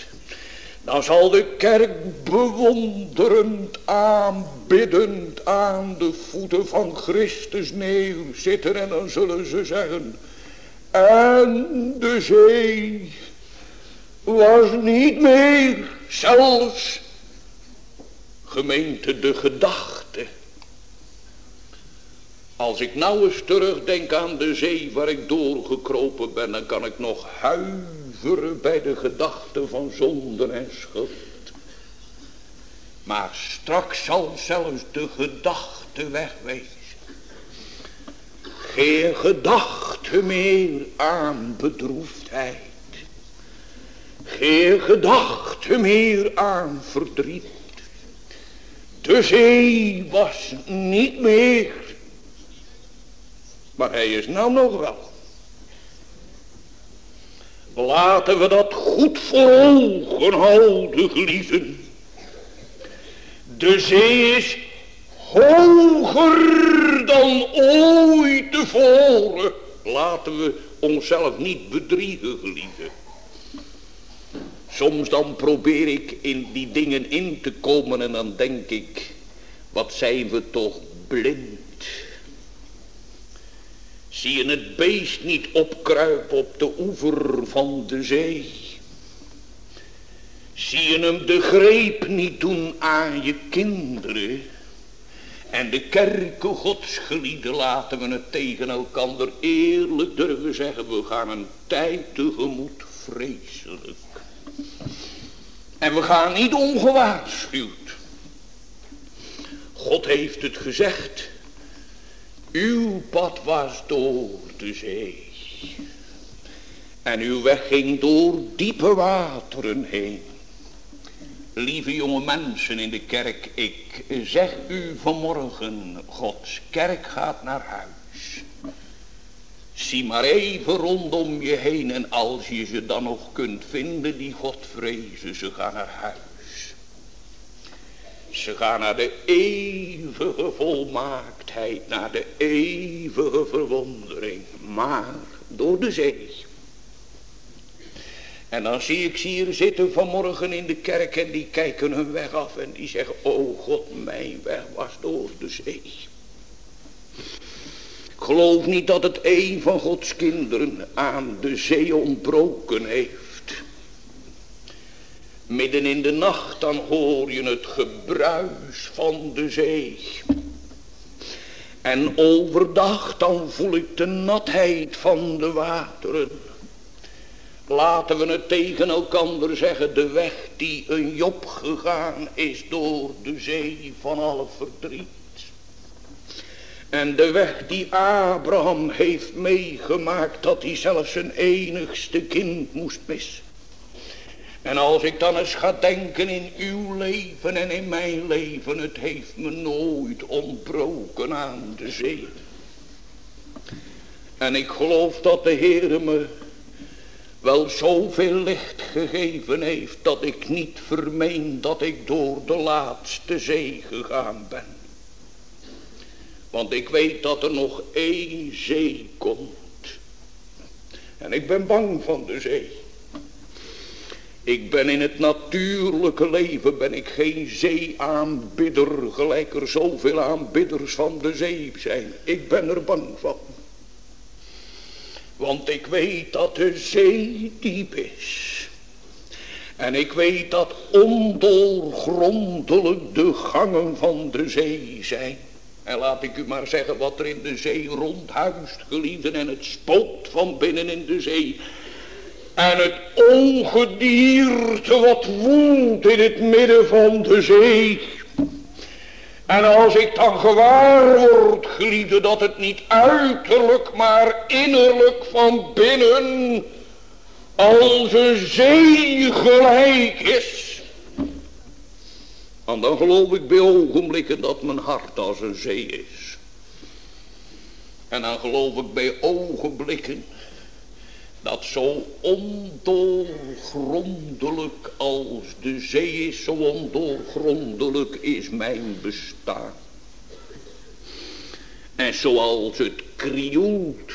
Speaker 1: Dan zal de kerk bewonderend, aanbiddend aan de voeten van Christus neerzitten. En dan zullen ze zeggen, en de zee was niet meer zelfs gemeente de gedachte. Als ik nou eens terugdenk aan de zee waar ik doorgekropen ben, dan kan ik nog huiveren bij de gedachte van zonde en schuld. Maar straks zal zelfs de gedachte wegwezen. Geen gedachte meer aan bedroefdheid. Geen gedachte meer aan verdriet. De zee was niet meer. Maar hij is nou nog wel. Laten we dat goed voor ogen houden, gelieven. De zee is hoger dan ooit tevoren. Laten we onszelf niet bedriegen, gelieven. Soms dan probeer ik in die dingen in te komen en dan denk ik, wat zijn we toch blind. Zie je het beest niet opkruipen op de oever van de zee? Zie je hem de greep niet doen aan je kinderen? En de kerken godsgelieden laten we het tegen elkaar eerlijk durven zeggen. We gaan een tijd tegemoet vreselijk. En we gaan niet ongewaarschuwd. God heeft het gezegd. Uw pad was door de zee. En uw weg ging door diepe wateren heen. Lieve jonge mensen in de kerk, ik zeg u vanmorgen, Gods kerk gaat naar huis. Zie maar even rondom je heen en als je ze dan nog kunt vinden die God vrezen, ze gaan naar huis. Ze gaan naar de eeuwige volmaaktheid, naar de eeuwige verwondering, maar door de zee. En dan zie ik ze hier zitten vanmorgen in de kerk en die kijken hun weg af en die zeggen, oh God, mijn weg was door de zee. Ik geloof niet dat het een van Gods kinderen aan de zee ontbroken heeft. Midden in de nacht dan hoor je het gebruis van de zee. En overdag dan voel ik de natheid van de wateren. Laten we het tegen elkander zeggen. De weg die een Job gegaan is door de zee van alle verdriet. En de weg die Abraham heeft meegemaakt. Dat hij zelfs zijn enigste kind moest missen. En als ik dan eens ga denken in uw leven en in mijn leven. Het heeft me nooit ontbroken aan de zee. En ik geloof dat de Heer me wel zoveel licht gegeven heeft dat ik niet vermeen dat ik door de laatste zee gegaan ben. Want ik weet dat er nog één zee komt. En ik ben bang van de zee. Ik ben in het natuurlijke leven ben ik geen zeeaanbidder, gelijk er zoveel aanbidders van de zee zijn. Ik ben er bang van. Want ik weet dat de zee diep is. En ik weet dat ondoorgrondelijk de gangen van de zee zijn. En laat ik u maar zeggen wat er in de zee rondhuist, geliefden, en het spookt van binnen in de zee. En het ongedierte wat woelt in het midden van de zee. En als ik dan gewaar word, geliefde, dat het niet uiterlijk, maar innerlijk van binnen als een zee gelijk is. En dan geloof ik bij ogenblikken dat mijn hart als een zee is. En dan geloof ik bij ogenblikken dat zo ondoorgrondelijk als de zee is, zo ondoorgrondelijk is mijn bestaan. En zoals het krioelt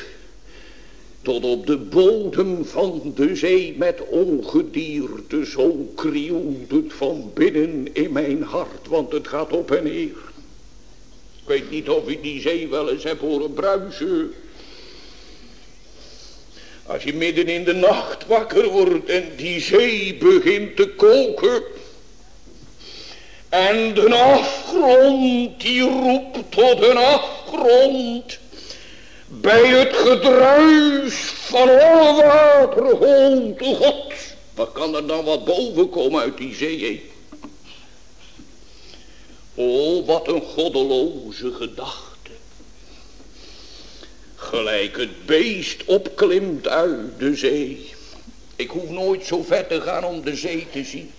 Speaker 1: tot op de bodem van de zee met ongedierte, zo krioelt het van binnen in mijn hart, want het gaat op en neer. Ik weet niet of ik die zee wel eens heb horen bruisen. Als je midden in de nacht wakker wordt en die zee begint te koken. En de afgrond die roept tot een afgrond. Bij het gedruis van alle waterholte God. Wat kan er dan wat boven komen uit die zee? Oh, wat een goddeloze gedachte. Gelijk het beest opklimt uit de zee. Ik hoef nooit zo ver te gaan om de zee te zien.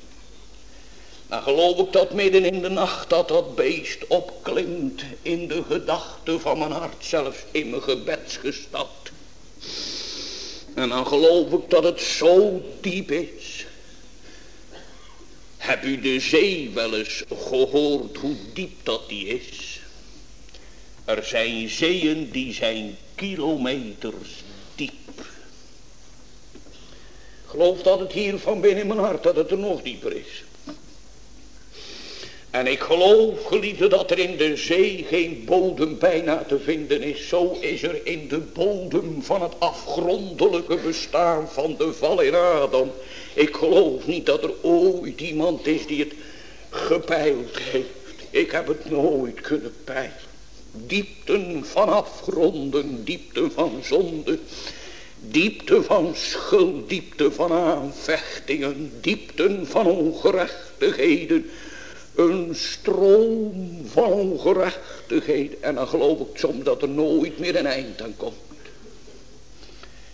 Speaker 1: Dan geloof ik dat midden in de nacht dat dat beest opklimt in de gedachten van mijn hart, zelfs in mijn gebedsgestad. En dan geloof ik dat het zo diep is. Heb u de zee wel eens gehoord hoe diep dat die is? Er zijn zeeën die zijn kilometers diep. Geloof dat het hier van binnen in mijn hart, dat het er nog dieper is. En ik geloof, geliefde, dat er in de zee geen bodem bijna te vinden is. Zo is er in de bodem van het afgrondelijke bestaan van de val in Adam. Ik geloof niet dat er ooit iemand is die het gepeild heeft. Ik heb het nooit kunnen peilen. Diepten van afgronden, diepten van zonde. Diepte van schuld, diepte van aanvechtingen, diepten van ongerechtigheden een stroom van ongerechtigheid. En dan geloof ik soms dat er nooit meer een eind aan komt.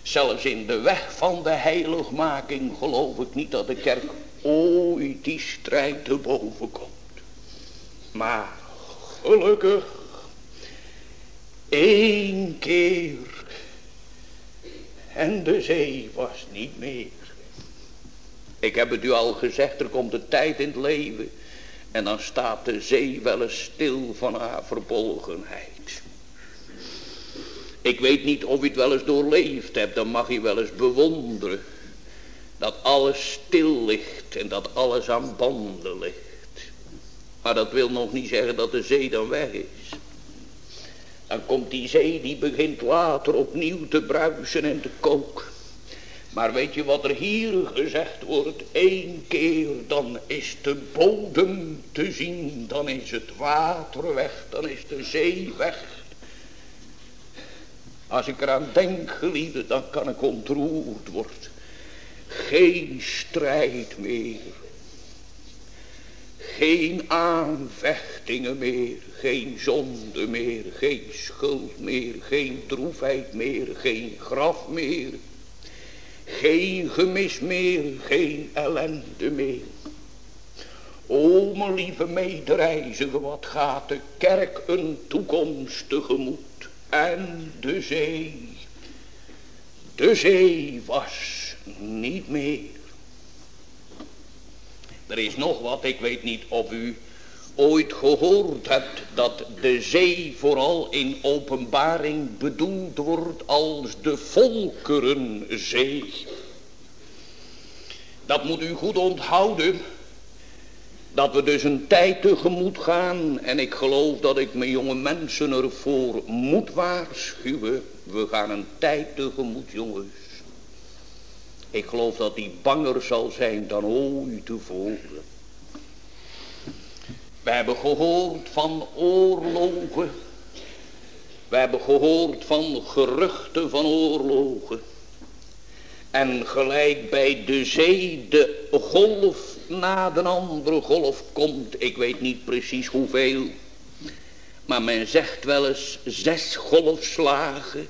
Speaker 1: Zelfs in de weg van de heiligmaking geloof ik niet dat de kerk ooit die strijd te boven komt. Maar gelukkig, één keer en de zee was niet meer. Ik heb het u al gezegd, er komt een tijd in het leven en dan staat de zee wel eens stil van haar verbolgenheid. Ik weet niet of u het wel eens doorleefd hebt. Dan mag je wel eens bewonderen. Dat alles stil ligt. En dat alles aan banden ligt. Maar dat wil nog niet zeggen dat de zee dan weg is. Dan komt die zee die begint later opnieuw te bruisen en te koken. Maar weet je wat er hier gezegd wordt? Eén keer dan is de bodem te zien. Dan is het water weg. Dan is de zee weg. Als ik eraan denk, geliefde, dan kan ik ontroerd worden. Geen strijd meer. Geen aanvechtingen meer. Geen zonde meer. Geen schuld meer. Geen droefheid meer. Geen graf meer geen gemis meer, geen ellende meer. O mijn lieve medereiziger, wat gaat de kerk een toekomst tegemoet. En de zee, de zee was niet meer. Er is nog wat, ik weet niet of u ooit gehoord hebt dat de zee vooral in openbaring bedoeld wordt als de volkerenzee. Dat moet u goed onthouden. Dat we dus een tijd tegemoet gaan. En ik geloof dat ik mijn jonge mensen ervoor moet waarschuwen. We gaan een tijd tegemoet jongens. Ik geloof dat die banger zal zijn dan ooit tevoren. We hebben gehoord van oorlogen. We hebben gehoord van geruchten van oorlogen. En gelijk bij de zee de golf na de andere golf komt. Ik weet niet precies hoeveel. Maar men zegt wel eens zes golfslagen.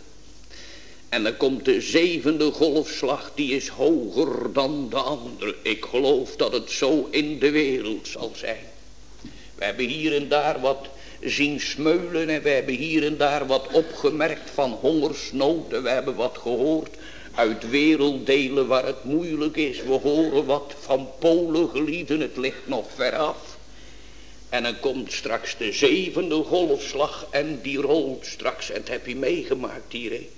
Speaker 1: En dan komt de zevende golfslag, die is hoger dan de andere. Ik geloof dat het zo in de wereld zal zijn. We hebben hier en daar wat zien smeulen en we hebben hier en daar wat opgemerkt van hongersnood. En we hebben wat gehoord uit werelddelen waar het moeilijk is. We horen wat van Polen gelieden, het ligt nog ver af. En dan komt straks de zevende golfslag en die rolt straks. En dat heb je meegemaakt hierheen.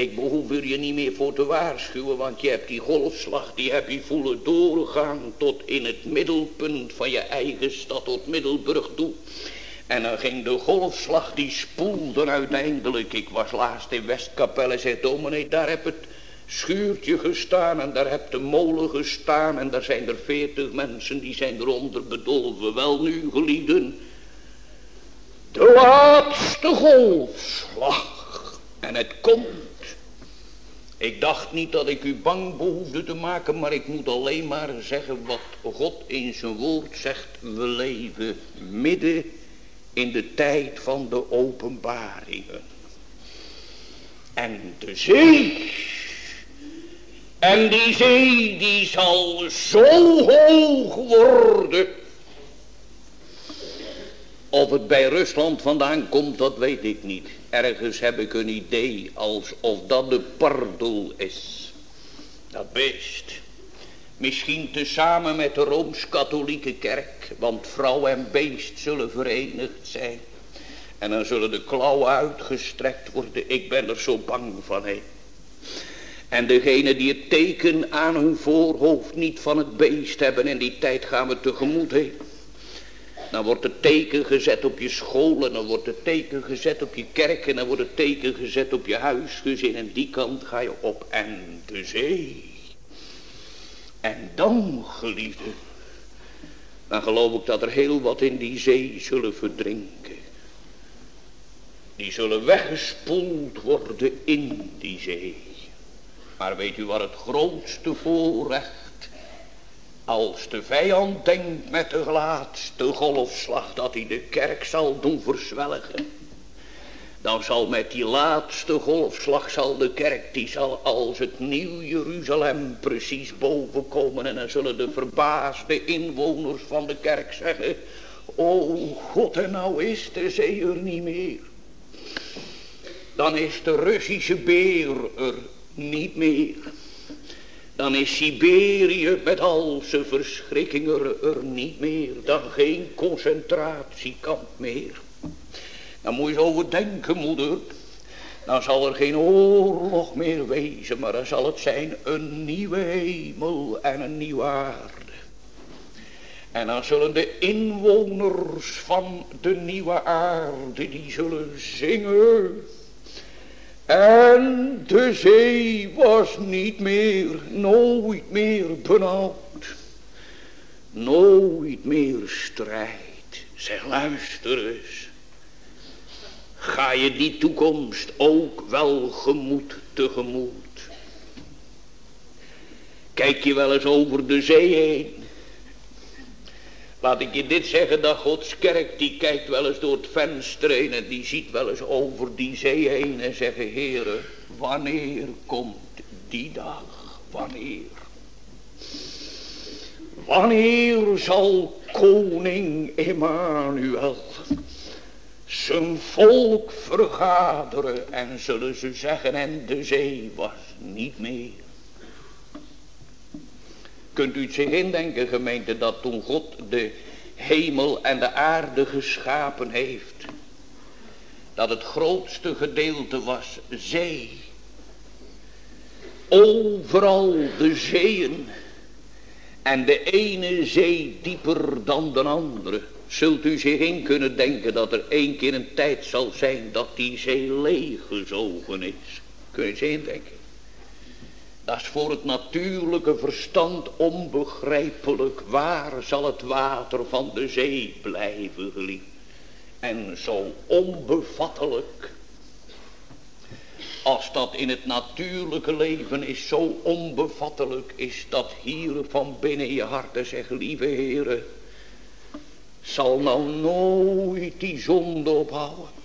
Speaker 1: Ik behoef er je niet meer voor te waarschuwen, want je hebt die golfslag, die heb je voelen doorgaan tot in het middelpunt van je eigen stad, tot Middelburg toe. En dan ging de golfslag, die spoelde uiteindelijk. Ik was laatst in Westkapelle, zei dominee, daar heb het schuurtje gestaan en daar heb de molen gestaan. En daar zijn er veertig mensen, die zijn eronder bedolven. Wel nu, gelieden, de laatste golfslag. En het komt ik dacht niet dat ik u bang behoefde te maken, maar ik moet alleen maar zeggen wat God in zijn woord zegt. We leven midden in de tijd van de openbaringen. En de zee, en die zee die zal zo hoog worden. Of het bij Rusland vandaan komt, dat weet ik niet. Ergens heb ik een idee alsof dat de Pardoel is. Dat best. Misschien tezamen met de Rooms-Katholieke kerk. Want vrouw en beest zullen verenigd zijn. En dan zullen de klauwen uitgestrekt worden. Ik ben er zo bang van. He. En degene die het teken aan hun voorhoofd niet van het beest hebben. In die tijd gaan we tegemoet. He. Dan wordt het teken gezet op je school en dan wordt het teken gezet op je kerk en dan wordt het teken gezet op je huisgezin. En die kant ga je op en de zee. En dan, geliefde, dan geloof ik dat er heel wat in die zee zullen verdrinken. Die zullen weggespoeld worden in die zee. Maar weet u wat het grootste voorrecht als de vijand denkt met de laatste golfslag dat hij de kerk zal doen verzwelgen. Dan zal met die laatste golfslag zal de kerk, die zal als het nieuw Jeruzalem precies boven komen. En dan zullen de verbaasde inwoners van de kerk zeggen. O God, en nou is de zee er niet meer. Dan is de Russische beer er niet meer dan is Siberië met al zijn verschrikkingen er niet meer. Dan geen concentratiekamp meer. Dan moet je denken, moeder. Dan zal er geen oorlog meer wezen, maar dan zal het zijn een nieuwe hemel en een nieuwe aarde. En dan zullen de inwoners van de nieuwe aarde, die zullen zingen. En de zee was niet meer, nooit meer benauwd. Nooit meer strijd. Zeg luister eens. Ga je die toekomst ook wel gemoed tegemoet. Kijk je wel eens over de zee heen. Laat ik je dit zeggen, dat Gods kerk die kijkt wel eens door het venster heen en die ziet wel eens over die zee heen en zeggen, heren, wanneer komt die dag? Wanneer? Wanneer zal koning Emmanuel zijn volk vergaderen en zullen ze zeggen en de zee was niet meer. Kunt u zich indenken gemeente dat toen God de hemel en de aarde geschapen heeft. Dat het grootste gedeelte was zee. Overal de zeeën. En de ene zee dieper dan de andere. Zult u zich in kunnen denken dat er één keer een tijd zal zijn dat die zee leeggezogen is. Kun je zich indenken? Dat is voor het natuurlijke verstand onbegrijpelijk. Waar zal het water van de zee blijven, geliefd? En zo onbevattelijk. Als dat in het natuurlijke leven is zo onbevattelijk, is dat hier van binnen je hart en zeg, lieve heren, zal nou nooit die zonde ophouden.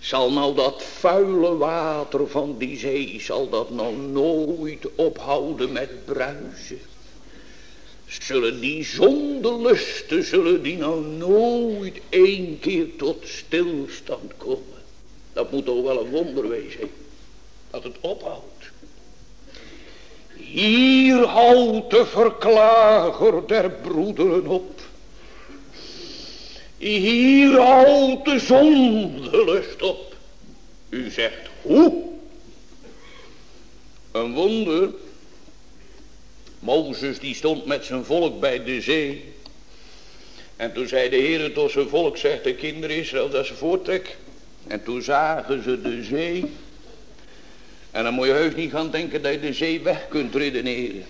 Speaker 1: Zal nou dat vuile water van die zee, zal dat nou nooit ophouden met bruisen. Zullen die zondelusten, zullen die nou nooit één keer tot stilstand komen. Dat moet toch wel een wonder wezen, dat het ophoudt. Hier houdt de verklager der broederen op. Hier houdt de zondelust op. U zegt, hoe? Een wonder. Mozes die stond met zijn volk bij de zee. En toen zei de Heer tot zijn volk, zegt de kinderen Israël, dat ze voortrek. En toen zagen ze de zee. En dan moet je heus niet gaan denken dat je de zee weg kunt redeneren.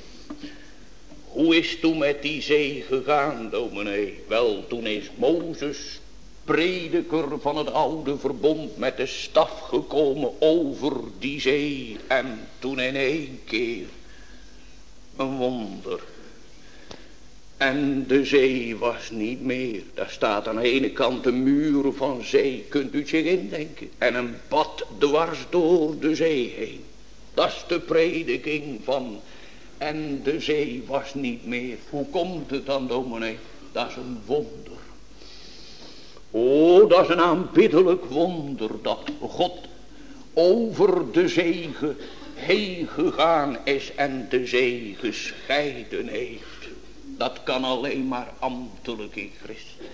Speaker 1: Hoe is toen met die zee gegaan, dominee? Wel, toen is Mozes, prediker van het oude verbond, met de staf gekomen over die zee. En toen in één keer, een wonder. En de zee was niet meer. Daar staat aan de ene kant een muur van zee. Kunt u zich indenken. En een bad dwars door de zee heen. Dat is de prediking van. En de zee was niet meer. Hoe komt het dan dominee? Dat is een wonder. Oh, dat is een aanbiddelijk wonder. Dat God over de zee heen gegaan is en de zee gescheiden heeft. Dat kan alleen maar ambtelijk in Christus.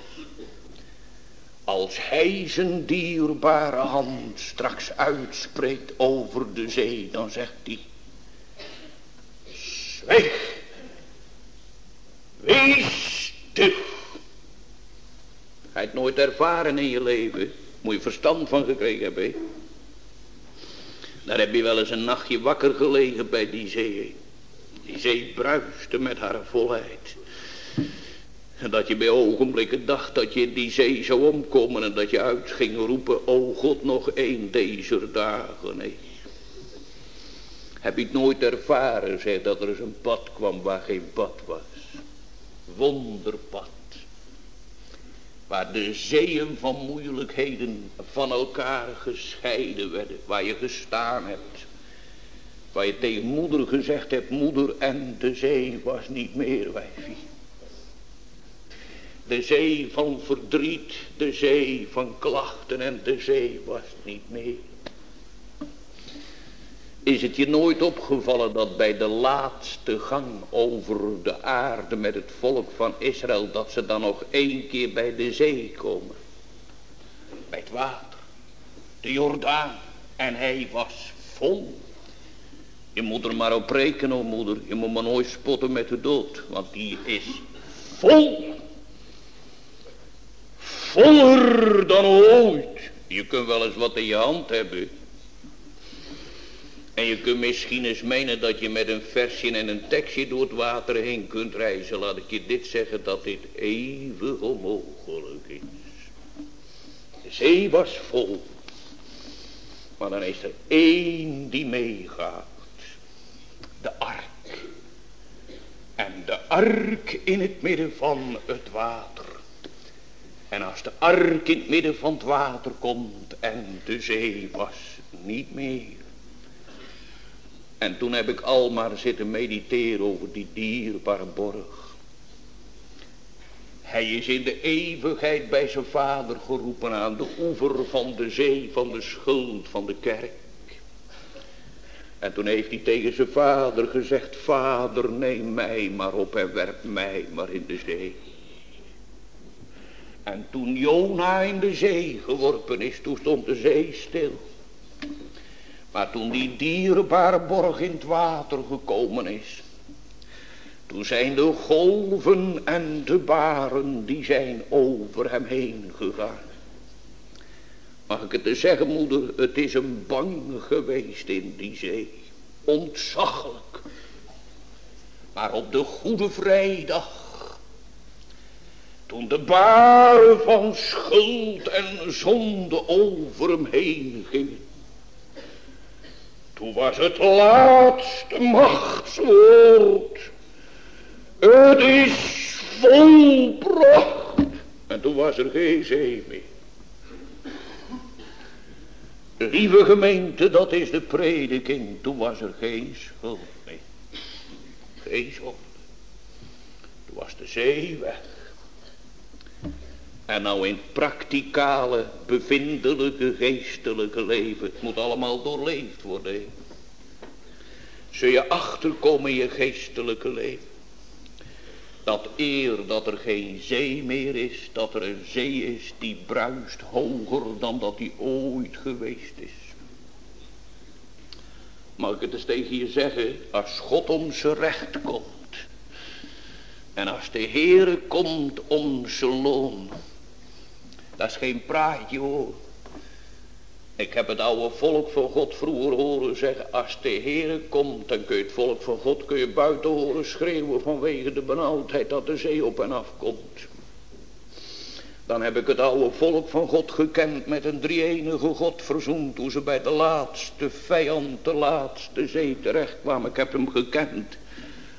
Speaker 1: Als hij zijn dierbare hand straks uitspreekt over de zee, dan zegt hij. Zwijg. Wees stil. Hij het nooit ervaren in je leven. Moet je verstand van gekregen hebben. Daar heb je wel eens een nachtje wakker gelegen bij die zee. Die zee bruiste met haar volheid. En dat je bij ogenblikken dacht dat je in die zee zou omkomen. En dat je uit ging roepen, o God, nog één deze dagen. Nee. Heb je het nooit ervaren, zeg, dat er eens een pad kwam waar geen pad was. Wonderpad. Waar de zeeën van moeilijkheden van elkaar gescheiden werden. Waar je gestaan hebt. Waar je tegen moeder gezegd hebt, moeder en de zee was niet meer wijfie. De zee van verdriet, de zee van klachten en de zee was niet meer. Is het je nooit opgevallen dat bij de laatste gang over de aarde met het volk van Israël, dat ze dan nog één keer bij de zee komen? Bij het water, de Jordaan, en hij was vol. Je moet er maar op rekenen, oh moeder. Je moet maar nooit spotten met de dood, want die is vol. Voller dan ooit. Je kunt wel eens wat in je hand hebben. En je kunt misschien eens menen dat je met een versje en een tekstje door het water heen kunt reizen. Laat ik je dit zeggen dat dit even onmogelijk is. De zee was vol. Maar dan is er één die meegaat. De ark. En de ark in het midden van het water. En als de ark in het midden van het water komt en de zee was niet meer. En toen heb ik al maar zitten mediteren over die dierbare borg. Hij is in de eeuwigheid bij zijn vader geroepen aan de oever van de zee, van de schuld van de kerk. En toen heeft hij tegen zijn vader gezegd, vader neem mij maar op en werp mij maar in de zee. En toen Jona in de zee geworpen is, toen stond de zee stil. Maar toen die dierbare borg in het water gekomen is, toen zijn de golven en de baren, die zijn over hem heen gegaan. Mag ik het eens zeggen, moeder, het is een bang geweest in die zee. Ontzaglijk. Maar op de Goede Vrijdag, toen de baren van schuld en zonde over hem heen gingen, toen was het laatste machtswoord. Het is volbracht. En toen was er geen zee meer. Lieve gemeente, dat is de prediking. Toen was er geen schuld meer. Geen zonde. Toen was de zee weg. En nou in praktikale, bevindelijke, geestelijke leven. Het moet allemaal doorleefd worden. Zul je achterkomen in je geestelijke leven. Dat eer dat er geen zee meer is, dat er een zee is die bruist hoger dan dat die ooit geweest is. Mag ik het eens tegen je zeggen, als God om zijn recht komt. En als de Heere komt om zijn loon. Dat is geen praatje hoor. Ik heb het oude volk van God vroeger horen zeggen, als de Heer komt, dan kun je het volk van God kun je buiten horen schreeuwen vanwege de benauwdheid dat de zee op en af komt. Dan heb ik het oude volk van God gekend met een drie-enige God verzoend, hoe ze bij de laatste vijand, de laatste zee terecht kwamen. Ik heb hem gekend.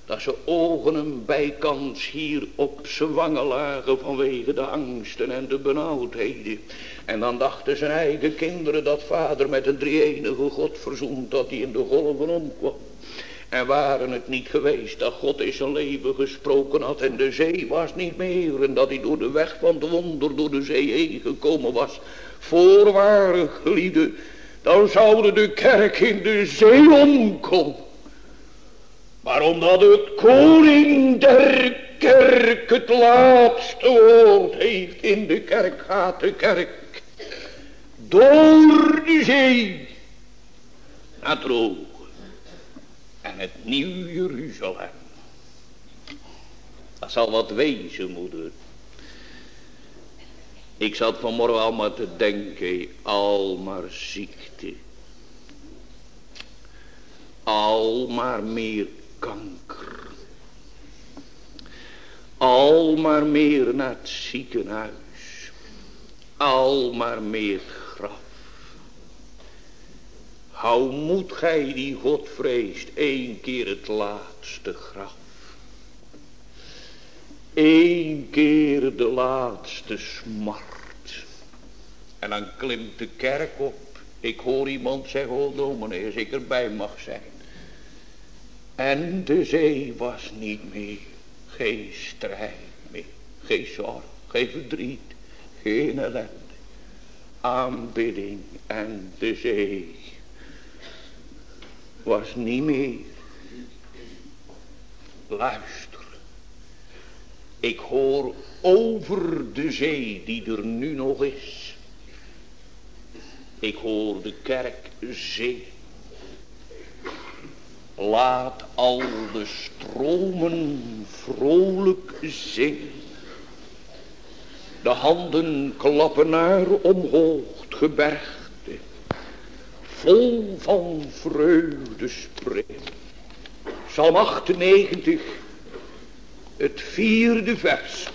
Speaker 1: Dat zijn ogen hem bijkans hier op zijn wangen lagen vanwege de angsten en de benauwdheden. En dan dachten zijn eigen kinderen dat vader met een drie-enige God verzoend dat hij in de golven omkwam. En waren het niet geweest dat God in zijn leven gesproken had en de zee was niet meer. En dat hij door de weg van het wonder door de zee heen gekomen was. Voorwaardig gelieden, dan zouden de kerk in de zee omkomen. Maar omdat het koning der kerk het laatste woord heeft in de kerk, gaat de kerk door de zee naar droog en het nieuw Jeruzalem. Dat zal wat wezen, moeder. Ik zat vanmorgen al maar te denken, al maar ziekte. Al maar meer kanker. Al maar meer naar het ziekenhuis. Al maar meer graf. Hou moet gij die God vreest, één keer het laatste graf. Eén keer de laatste smart. En dan klimt de kerk op. Ik hoor iemand zeggen, oh dominee, als ik erbij mag zijn. En de zee was niet meer. Geen strijd meer. Geen zorg. Geen verdriet. Geen ellende. Aanbidding en de zee. Was niet meer. Luister. Ik hoor over de zee die er nu nog is. Ik hoor de kerk zee Laat al de stromen vrolijk zingen. De handen klappen naar omhoog gebergte. Vol van vreugde springen. Psalm 98, het vierde vers.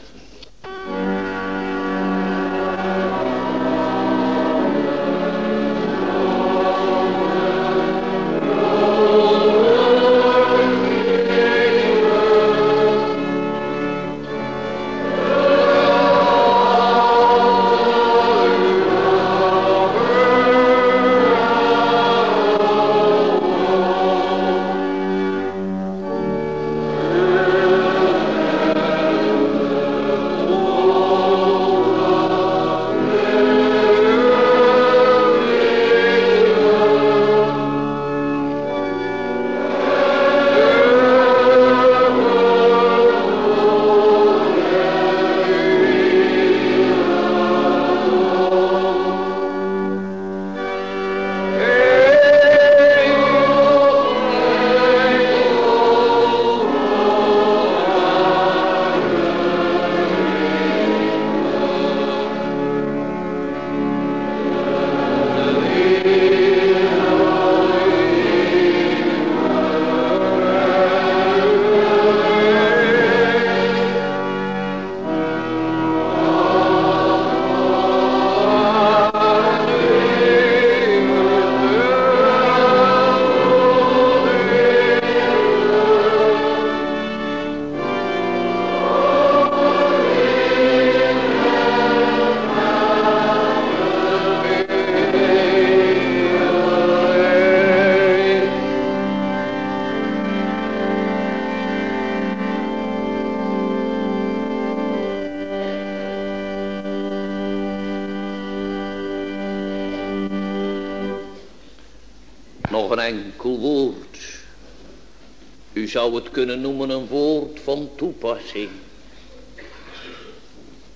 Speaker 1: Kunnen noemen een woord van toepassing.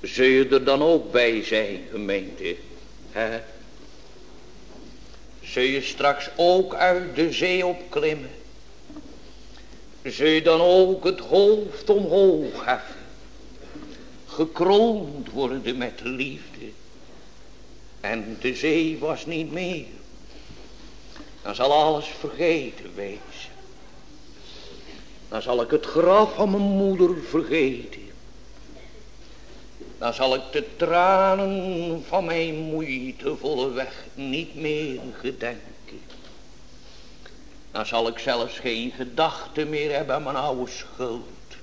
Speaker 1: Zul je er dan ook bij zijn, gemeente? Hè? Zul je straks ook uit de zee opklimmen? Zul je dan ook het hoofd omhoog heffen? Gekroond worden met liefde. En de zee was niet meer. Dan zal alles vergeten zal ik het graf van mijn moeder vergeten. Dan zal ik de tranen van mijn moeitevolle weg niet meer gedenken. Dan zal ik zelfs geen gedachte meer hebben aan mijn oude schuld.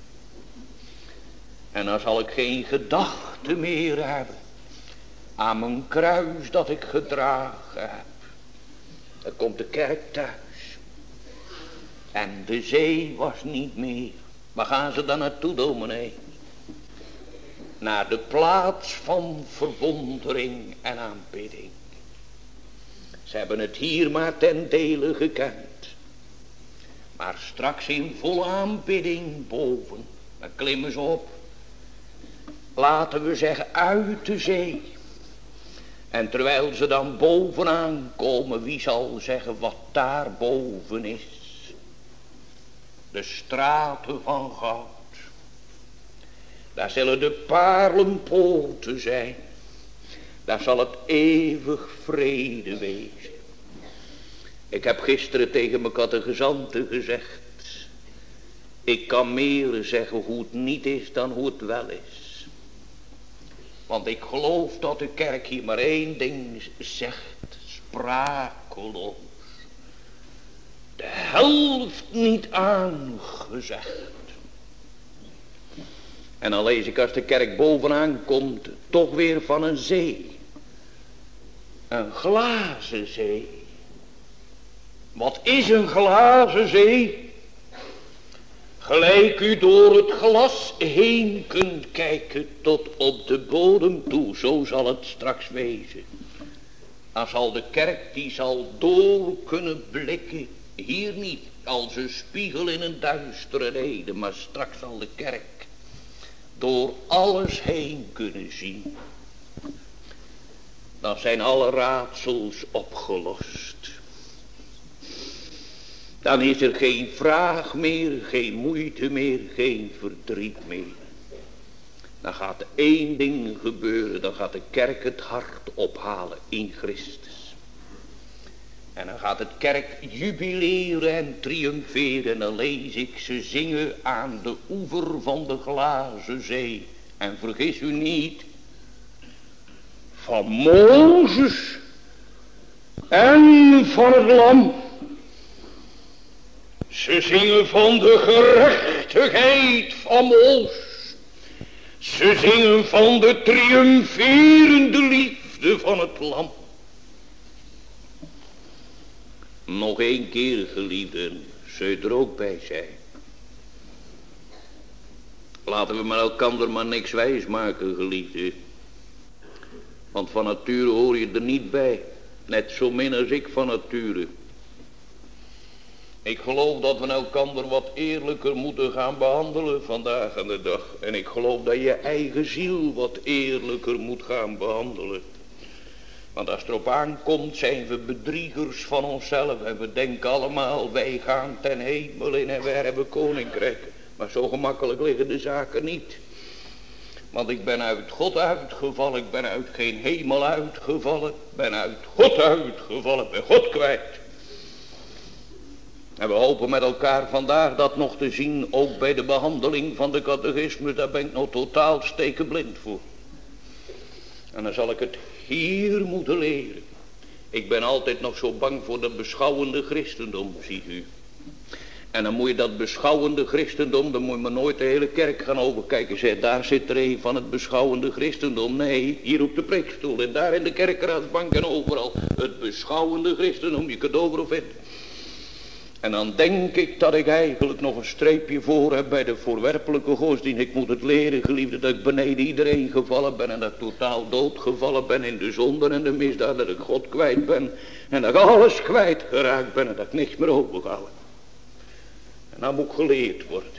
Speaker 1: En dan zal ik geen gedachte meer hebben aan mijn kruis dat ik gedragen heb. Dan komt de kerk thuis. En de zee was niet meer. Waar gaan ze dan naartoe, dominee? Naar de plaats van verwondering en aanbidding. Ze hebben het hier maar ten dele gekend. Maar straks in volle aanbidding boven. Dan klimmen ze op. Laten we zeggen uit de zee. En terwijl ze dan bovenaan komen, wie zal zeggen wat daar boven is? De straten van goud. Daar zullen de paarlenpoorten zijn. Daar zal het eeuwig vrede wezen. Ik heb gisteren tegen mijn catechizanten gezegd. Ik kan meer zeggen hoe het niet is dan hoe het wel is. Want ik geloof dat de kerk hier maar één ding zegt. Sprakeloos. De helft niet aangezegd. En dan lees ik als de kerk bovenaan komt. Toch weer van een zee. Een glazen zee. Wat is een glazen zee? Gelijk u door het glas heen kunt kijken tot op de bodem toe, zo zal het straks wezen. Dan zal de kerk, die zal door kunnen blikken, hier niet als een spiegel in een duistere reden, maar straks zal de kerk door alles heen kunnen zien. Dan zijn alle raadsels opgelost. Dan is er geen vraag meer, geen moeite meer, geen verdriet meer. Dan gaat één ding gebeuren, dan gaat de kerk het hart ophalen in Christus. En dan gaat het kerk jubileren en triomferen. En dan lees ik ze zingen aan de oever van de glazen zee. En vergis u niet, van Mozes en van het lam. Ze zingen van de gerechtigheid van Mos. Ze zingen van de triomferende liefde van het lam. Nog één keer, geliefden, zul er ook bij zijn. Laten we maar elkander maar niks wijs maken, geliefden. Want van nature hoor je er niet bij. Net zo min als ik van nature. Ik geloof dat we elkander wat eerlijker moeten gaan behandelen vandaag aan de dag. En ik geloof dat je eigen ziel wat eerlijker moet gaan behandelen. Want als het erop aankomt zijn we bedriegers van onszelf. En we denken allemaal wij gaan ten hemel in en wij hebben koninkrijk. Maar zo gemakkelijk liggen de zaken niet. Want ik ben uit God uitgevallen. Ik ben uit geen hemel uitgevallen. Ik ben uit God uitgevallen. Ik ben God kwijt. En we hopen met elkaar vandaag dat nog te zien, ook bij de behandeling van de catechismus, daar ben ik nog totaal stekenblind voor. En dan zal ik het hier moeten leren. Ik ben altijd nog zo bang voor dat beschouwende christendom, ziet u. En dan moet je dat beschouwende christendom, dan moet je maar nooit de hele kerk gaan overkijken. Zeg, daar zit er een van het beschouwende christendom. Nee, hier op de preekstoel en daar in de kerkraadsbank en overal. Het beschouwende christendom, je kunt overal vinden. En dan denk ik dat ik eigenlijk nog een streepje voor heb bij de voorwerpelijke godsdienst. Ik moet het leren, geliefde, dat ik beneden iedereen gevallen ben. En dat ik totaal doodgevallen ben in de zonde en de misdaad. Dat ik God kwijt ben. En dat ik alles kwijtgeraakt ben en dat ik niks meer overgehouden. En dan moet geleerd worden.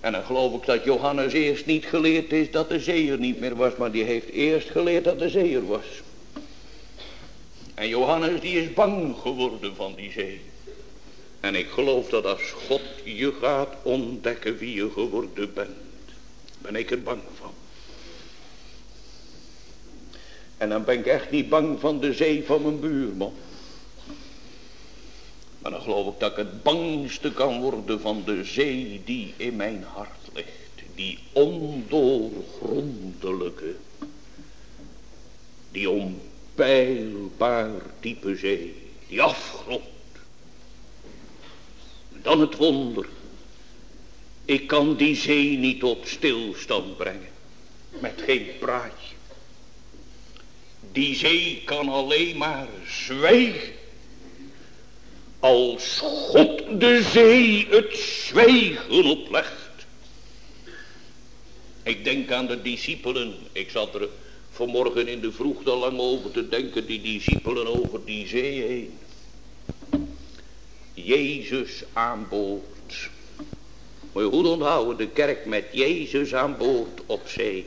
Speaker 1: En dan geloof ik dat Johannes eerst niet geleerd is dat de zeeër niet meer was. Maar die heeft eerst geleerd dat de zeeër was. En Johannes die is bang geworden van die zee. En ik geloof dat als God je gaat ontdekken wie je geworden bent. Ben ik er bang van. En dan ben ik echt niet bang van de zee van mijn buurman. Maar dan geloof ik dat ik het bangste kan worden van de zee die in mijn hart ligt. Die ondoorgrondelijke. Die onpeilbaar diepe zee. Die afgrond. Dan het wonder. Ik kan die zee niet tot stilstand brengen. Met geen praatje. Die zee kan alleen maar zwijgen. Als God de zee het zwijgen oplegt. Ik denk aan de discipelen. Ik zat er vanmorgen in de vroegte lang over te denken. Die discipelen over die zee heen. Jezus aan boord. Moet je goed onthouden, de kerk met Jezus aan boord op zee.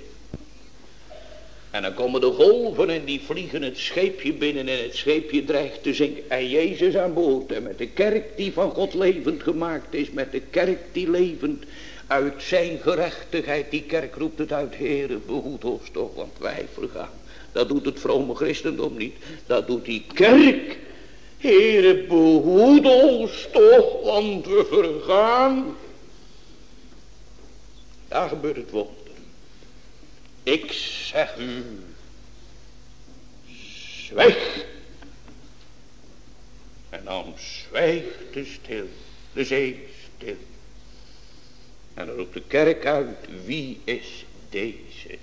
Speaker 1: En dan komen de golven en die vliegen het scheepje binnen en het scheepje dreigt te zinken. En Jezus aan boord en met de kerk die van God levend gemaakt is, met de kerk die levend uit zijn gerechtigheid, die kerk roept het uit, Heere, behoed ons toch, want wij vergaan. Dat doet het vrome christendom niet, dat doet die kerk Heere, behoed toch, want we vergaan. Daar gebeurt het wonder. Ik zeg u, zwijg. En dan zwijgt de stil, de zee stil. En dan roept de kerk uit, wie is deze?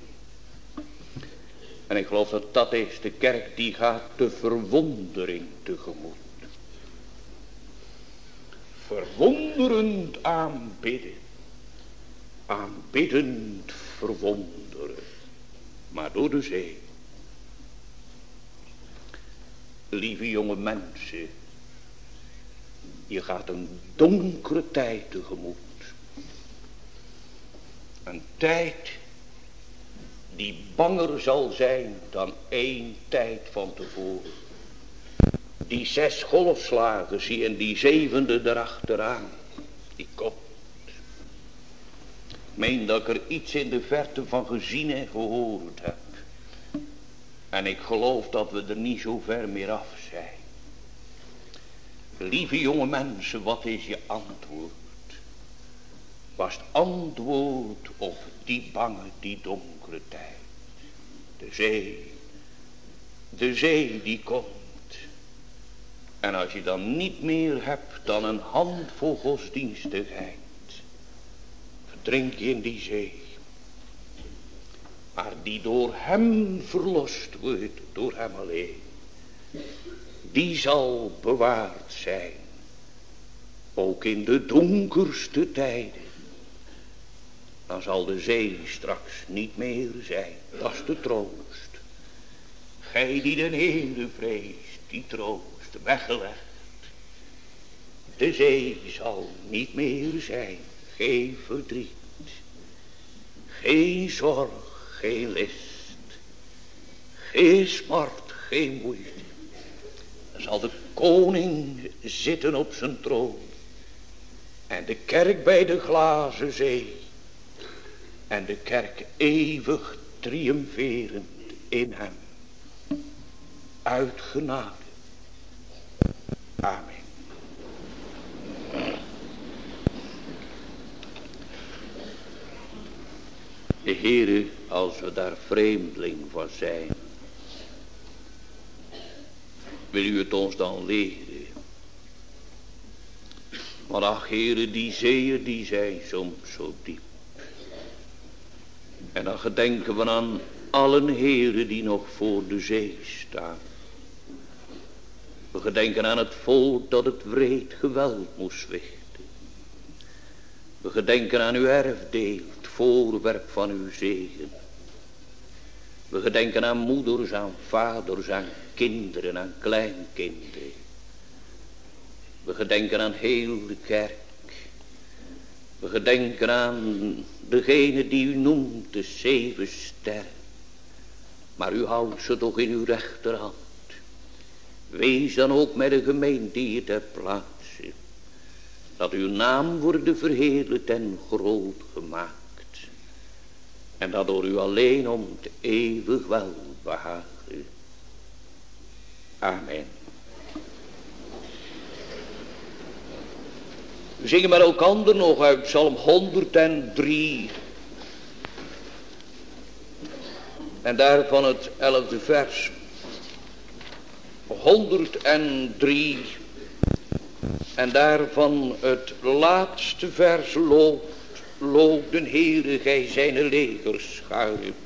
Speaker 1: En ik geloof dat dat is de kerk die gaat de verwondering tegemoet. Verwonderend aanbidden. Aanbiddend verwonderen. Maar door de zee. Lieve jonge mensen. Je gaat een donkere tijd tegemoet. Een tijd die banger zal zijn dan één tijd van tevoren. Die zes golfslagen zie en die zevende erachteraan, die komt. Ik meen dat ik er iets in de verte van gezien en gehoord heb. En ik geloof dat we er niet zo ver meer af zijn. Lieve jonge mensen, wat is je antwoord? Was het antwoord op die bange, die tijd. De zee. De zee die komt. En als je dan niet meer hebt dan een handvol godsdienstigheid. Verdrink je in die zee. Maar die door hem verlost wordt. Door hem alleen. Die zal bewaard zijn. Ook in de donkerste tijden dan zal de zee straks niet meer zijn. Dat is de troost. Gij die den Heere vreest, die troost weggelegd. De zee zal niet meer zijn, geen verdriet. Geen zorg, geen list. Geen smart, geen moeite. Dan zal de koning zitten op zijn troon. En de kerk bij de glazen zee en de kerk eeuwig triomferend in hem. Uit genade. Amen. De Heere, als we daar vreemdeling van zijn, wil u het ons dan leren. Maar ach Heere, die zeeën die zijn soms zo diep. En dan gedenken we aan allen heren die nog voor de zee staan. We gedenken aan het volk dat het wreed geweld moest zwichten. We gedenken aan uw erfdeel, het voorwerp van uw zegen. We gedenken aan moeders, aan vaders, aan kinderen, aan kleinkinderen. We gedenken aan heel de kerk. We gedenken aan degene die u noemt de zeven sterren. Maar u houdt ze toch in uw rechterhand. Wees dan ook met de gemeente hier ter plaatse. Dat uw naam wordt verheerlijkt en groot gemaakt. En dat door u alleen om het eeuwig wel behagen. Amen. We zingen met elkaar nog uit Psalm 103. En daarvan het elfde vers. 103. En daarvan het laatste vers loopt. Loopt de Heere, gij zijn legers schuilen.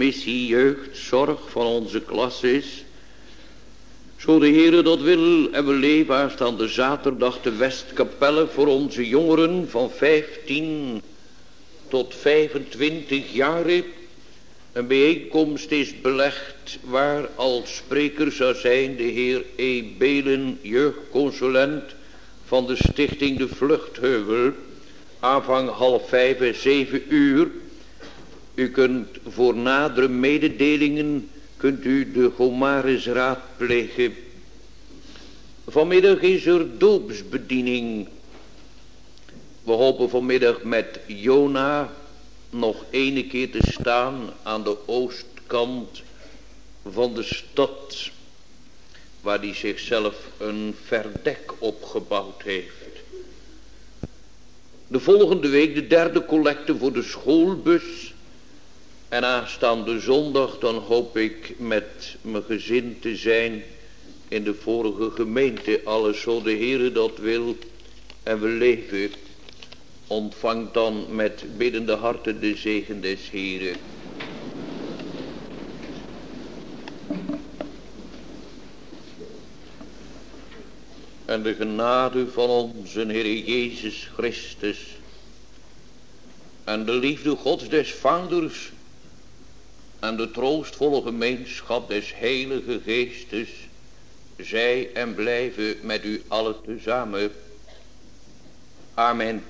Speaker 1: Commissie jeugdzorg van onze klas is. Zo de Heere dat wil en we leven aanstaande zaterdag de Westkapelle voor onze jongeren van 15 tot 25 jaar. Een bijeenkomst is belegd waar als spreker zou zijn de heer E. Belen, jeugdconsulent van de stichting De Vluchtheuvel. Aanvang half vijf en zeven uur. U kunt voor nadere mededelingen, kunt u de Gomaris raadplegen. Vanmiddag is er doopsbediening. We hopen vanmiddag met Jona nog ene keer te staan aan de oostkant van de stad. Waar hij zichzelf een verdek opgebouwd heeft. De volgende week de derde collecte voor de schoolbus en aanstaande zondag dan hoop ik met mijn gezin te zijn in de vorige gemeente. Alles zo de Heere dat wil en we leven. Ontvang dan met biddende harten de zegen des Heeren. en de genade van onze Heer Jezus Christus en de liefde Gods des Vaders en de troostvolle gemeenschap des Heilige Geestes zij en blijven met u allen tezamen. Amen.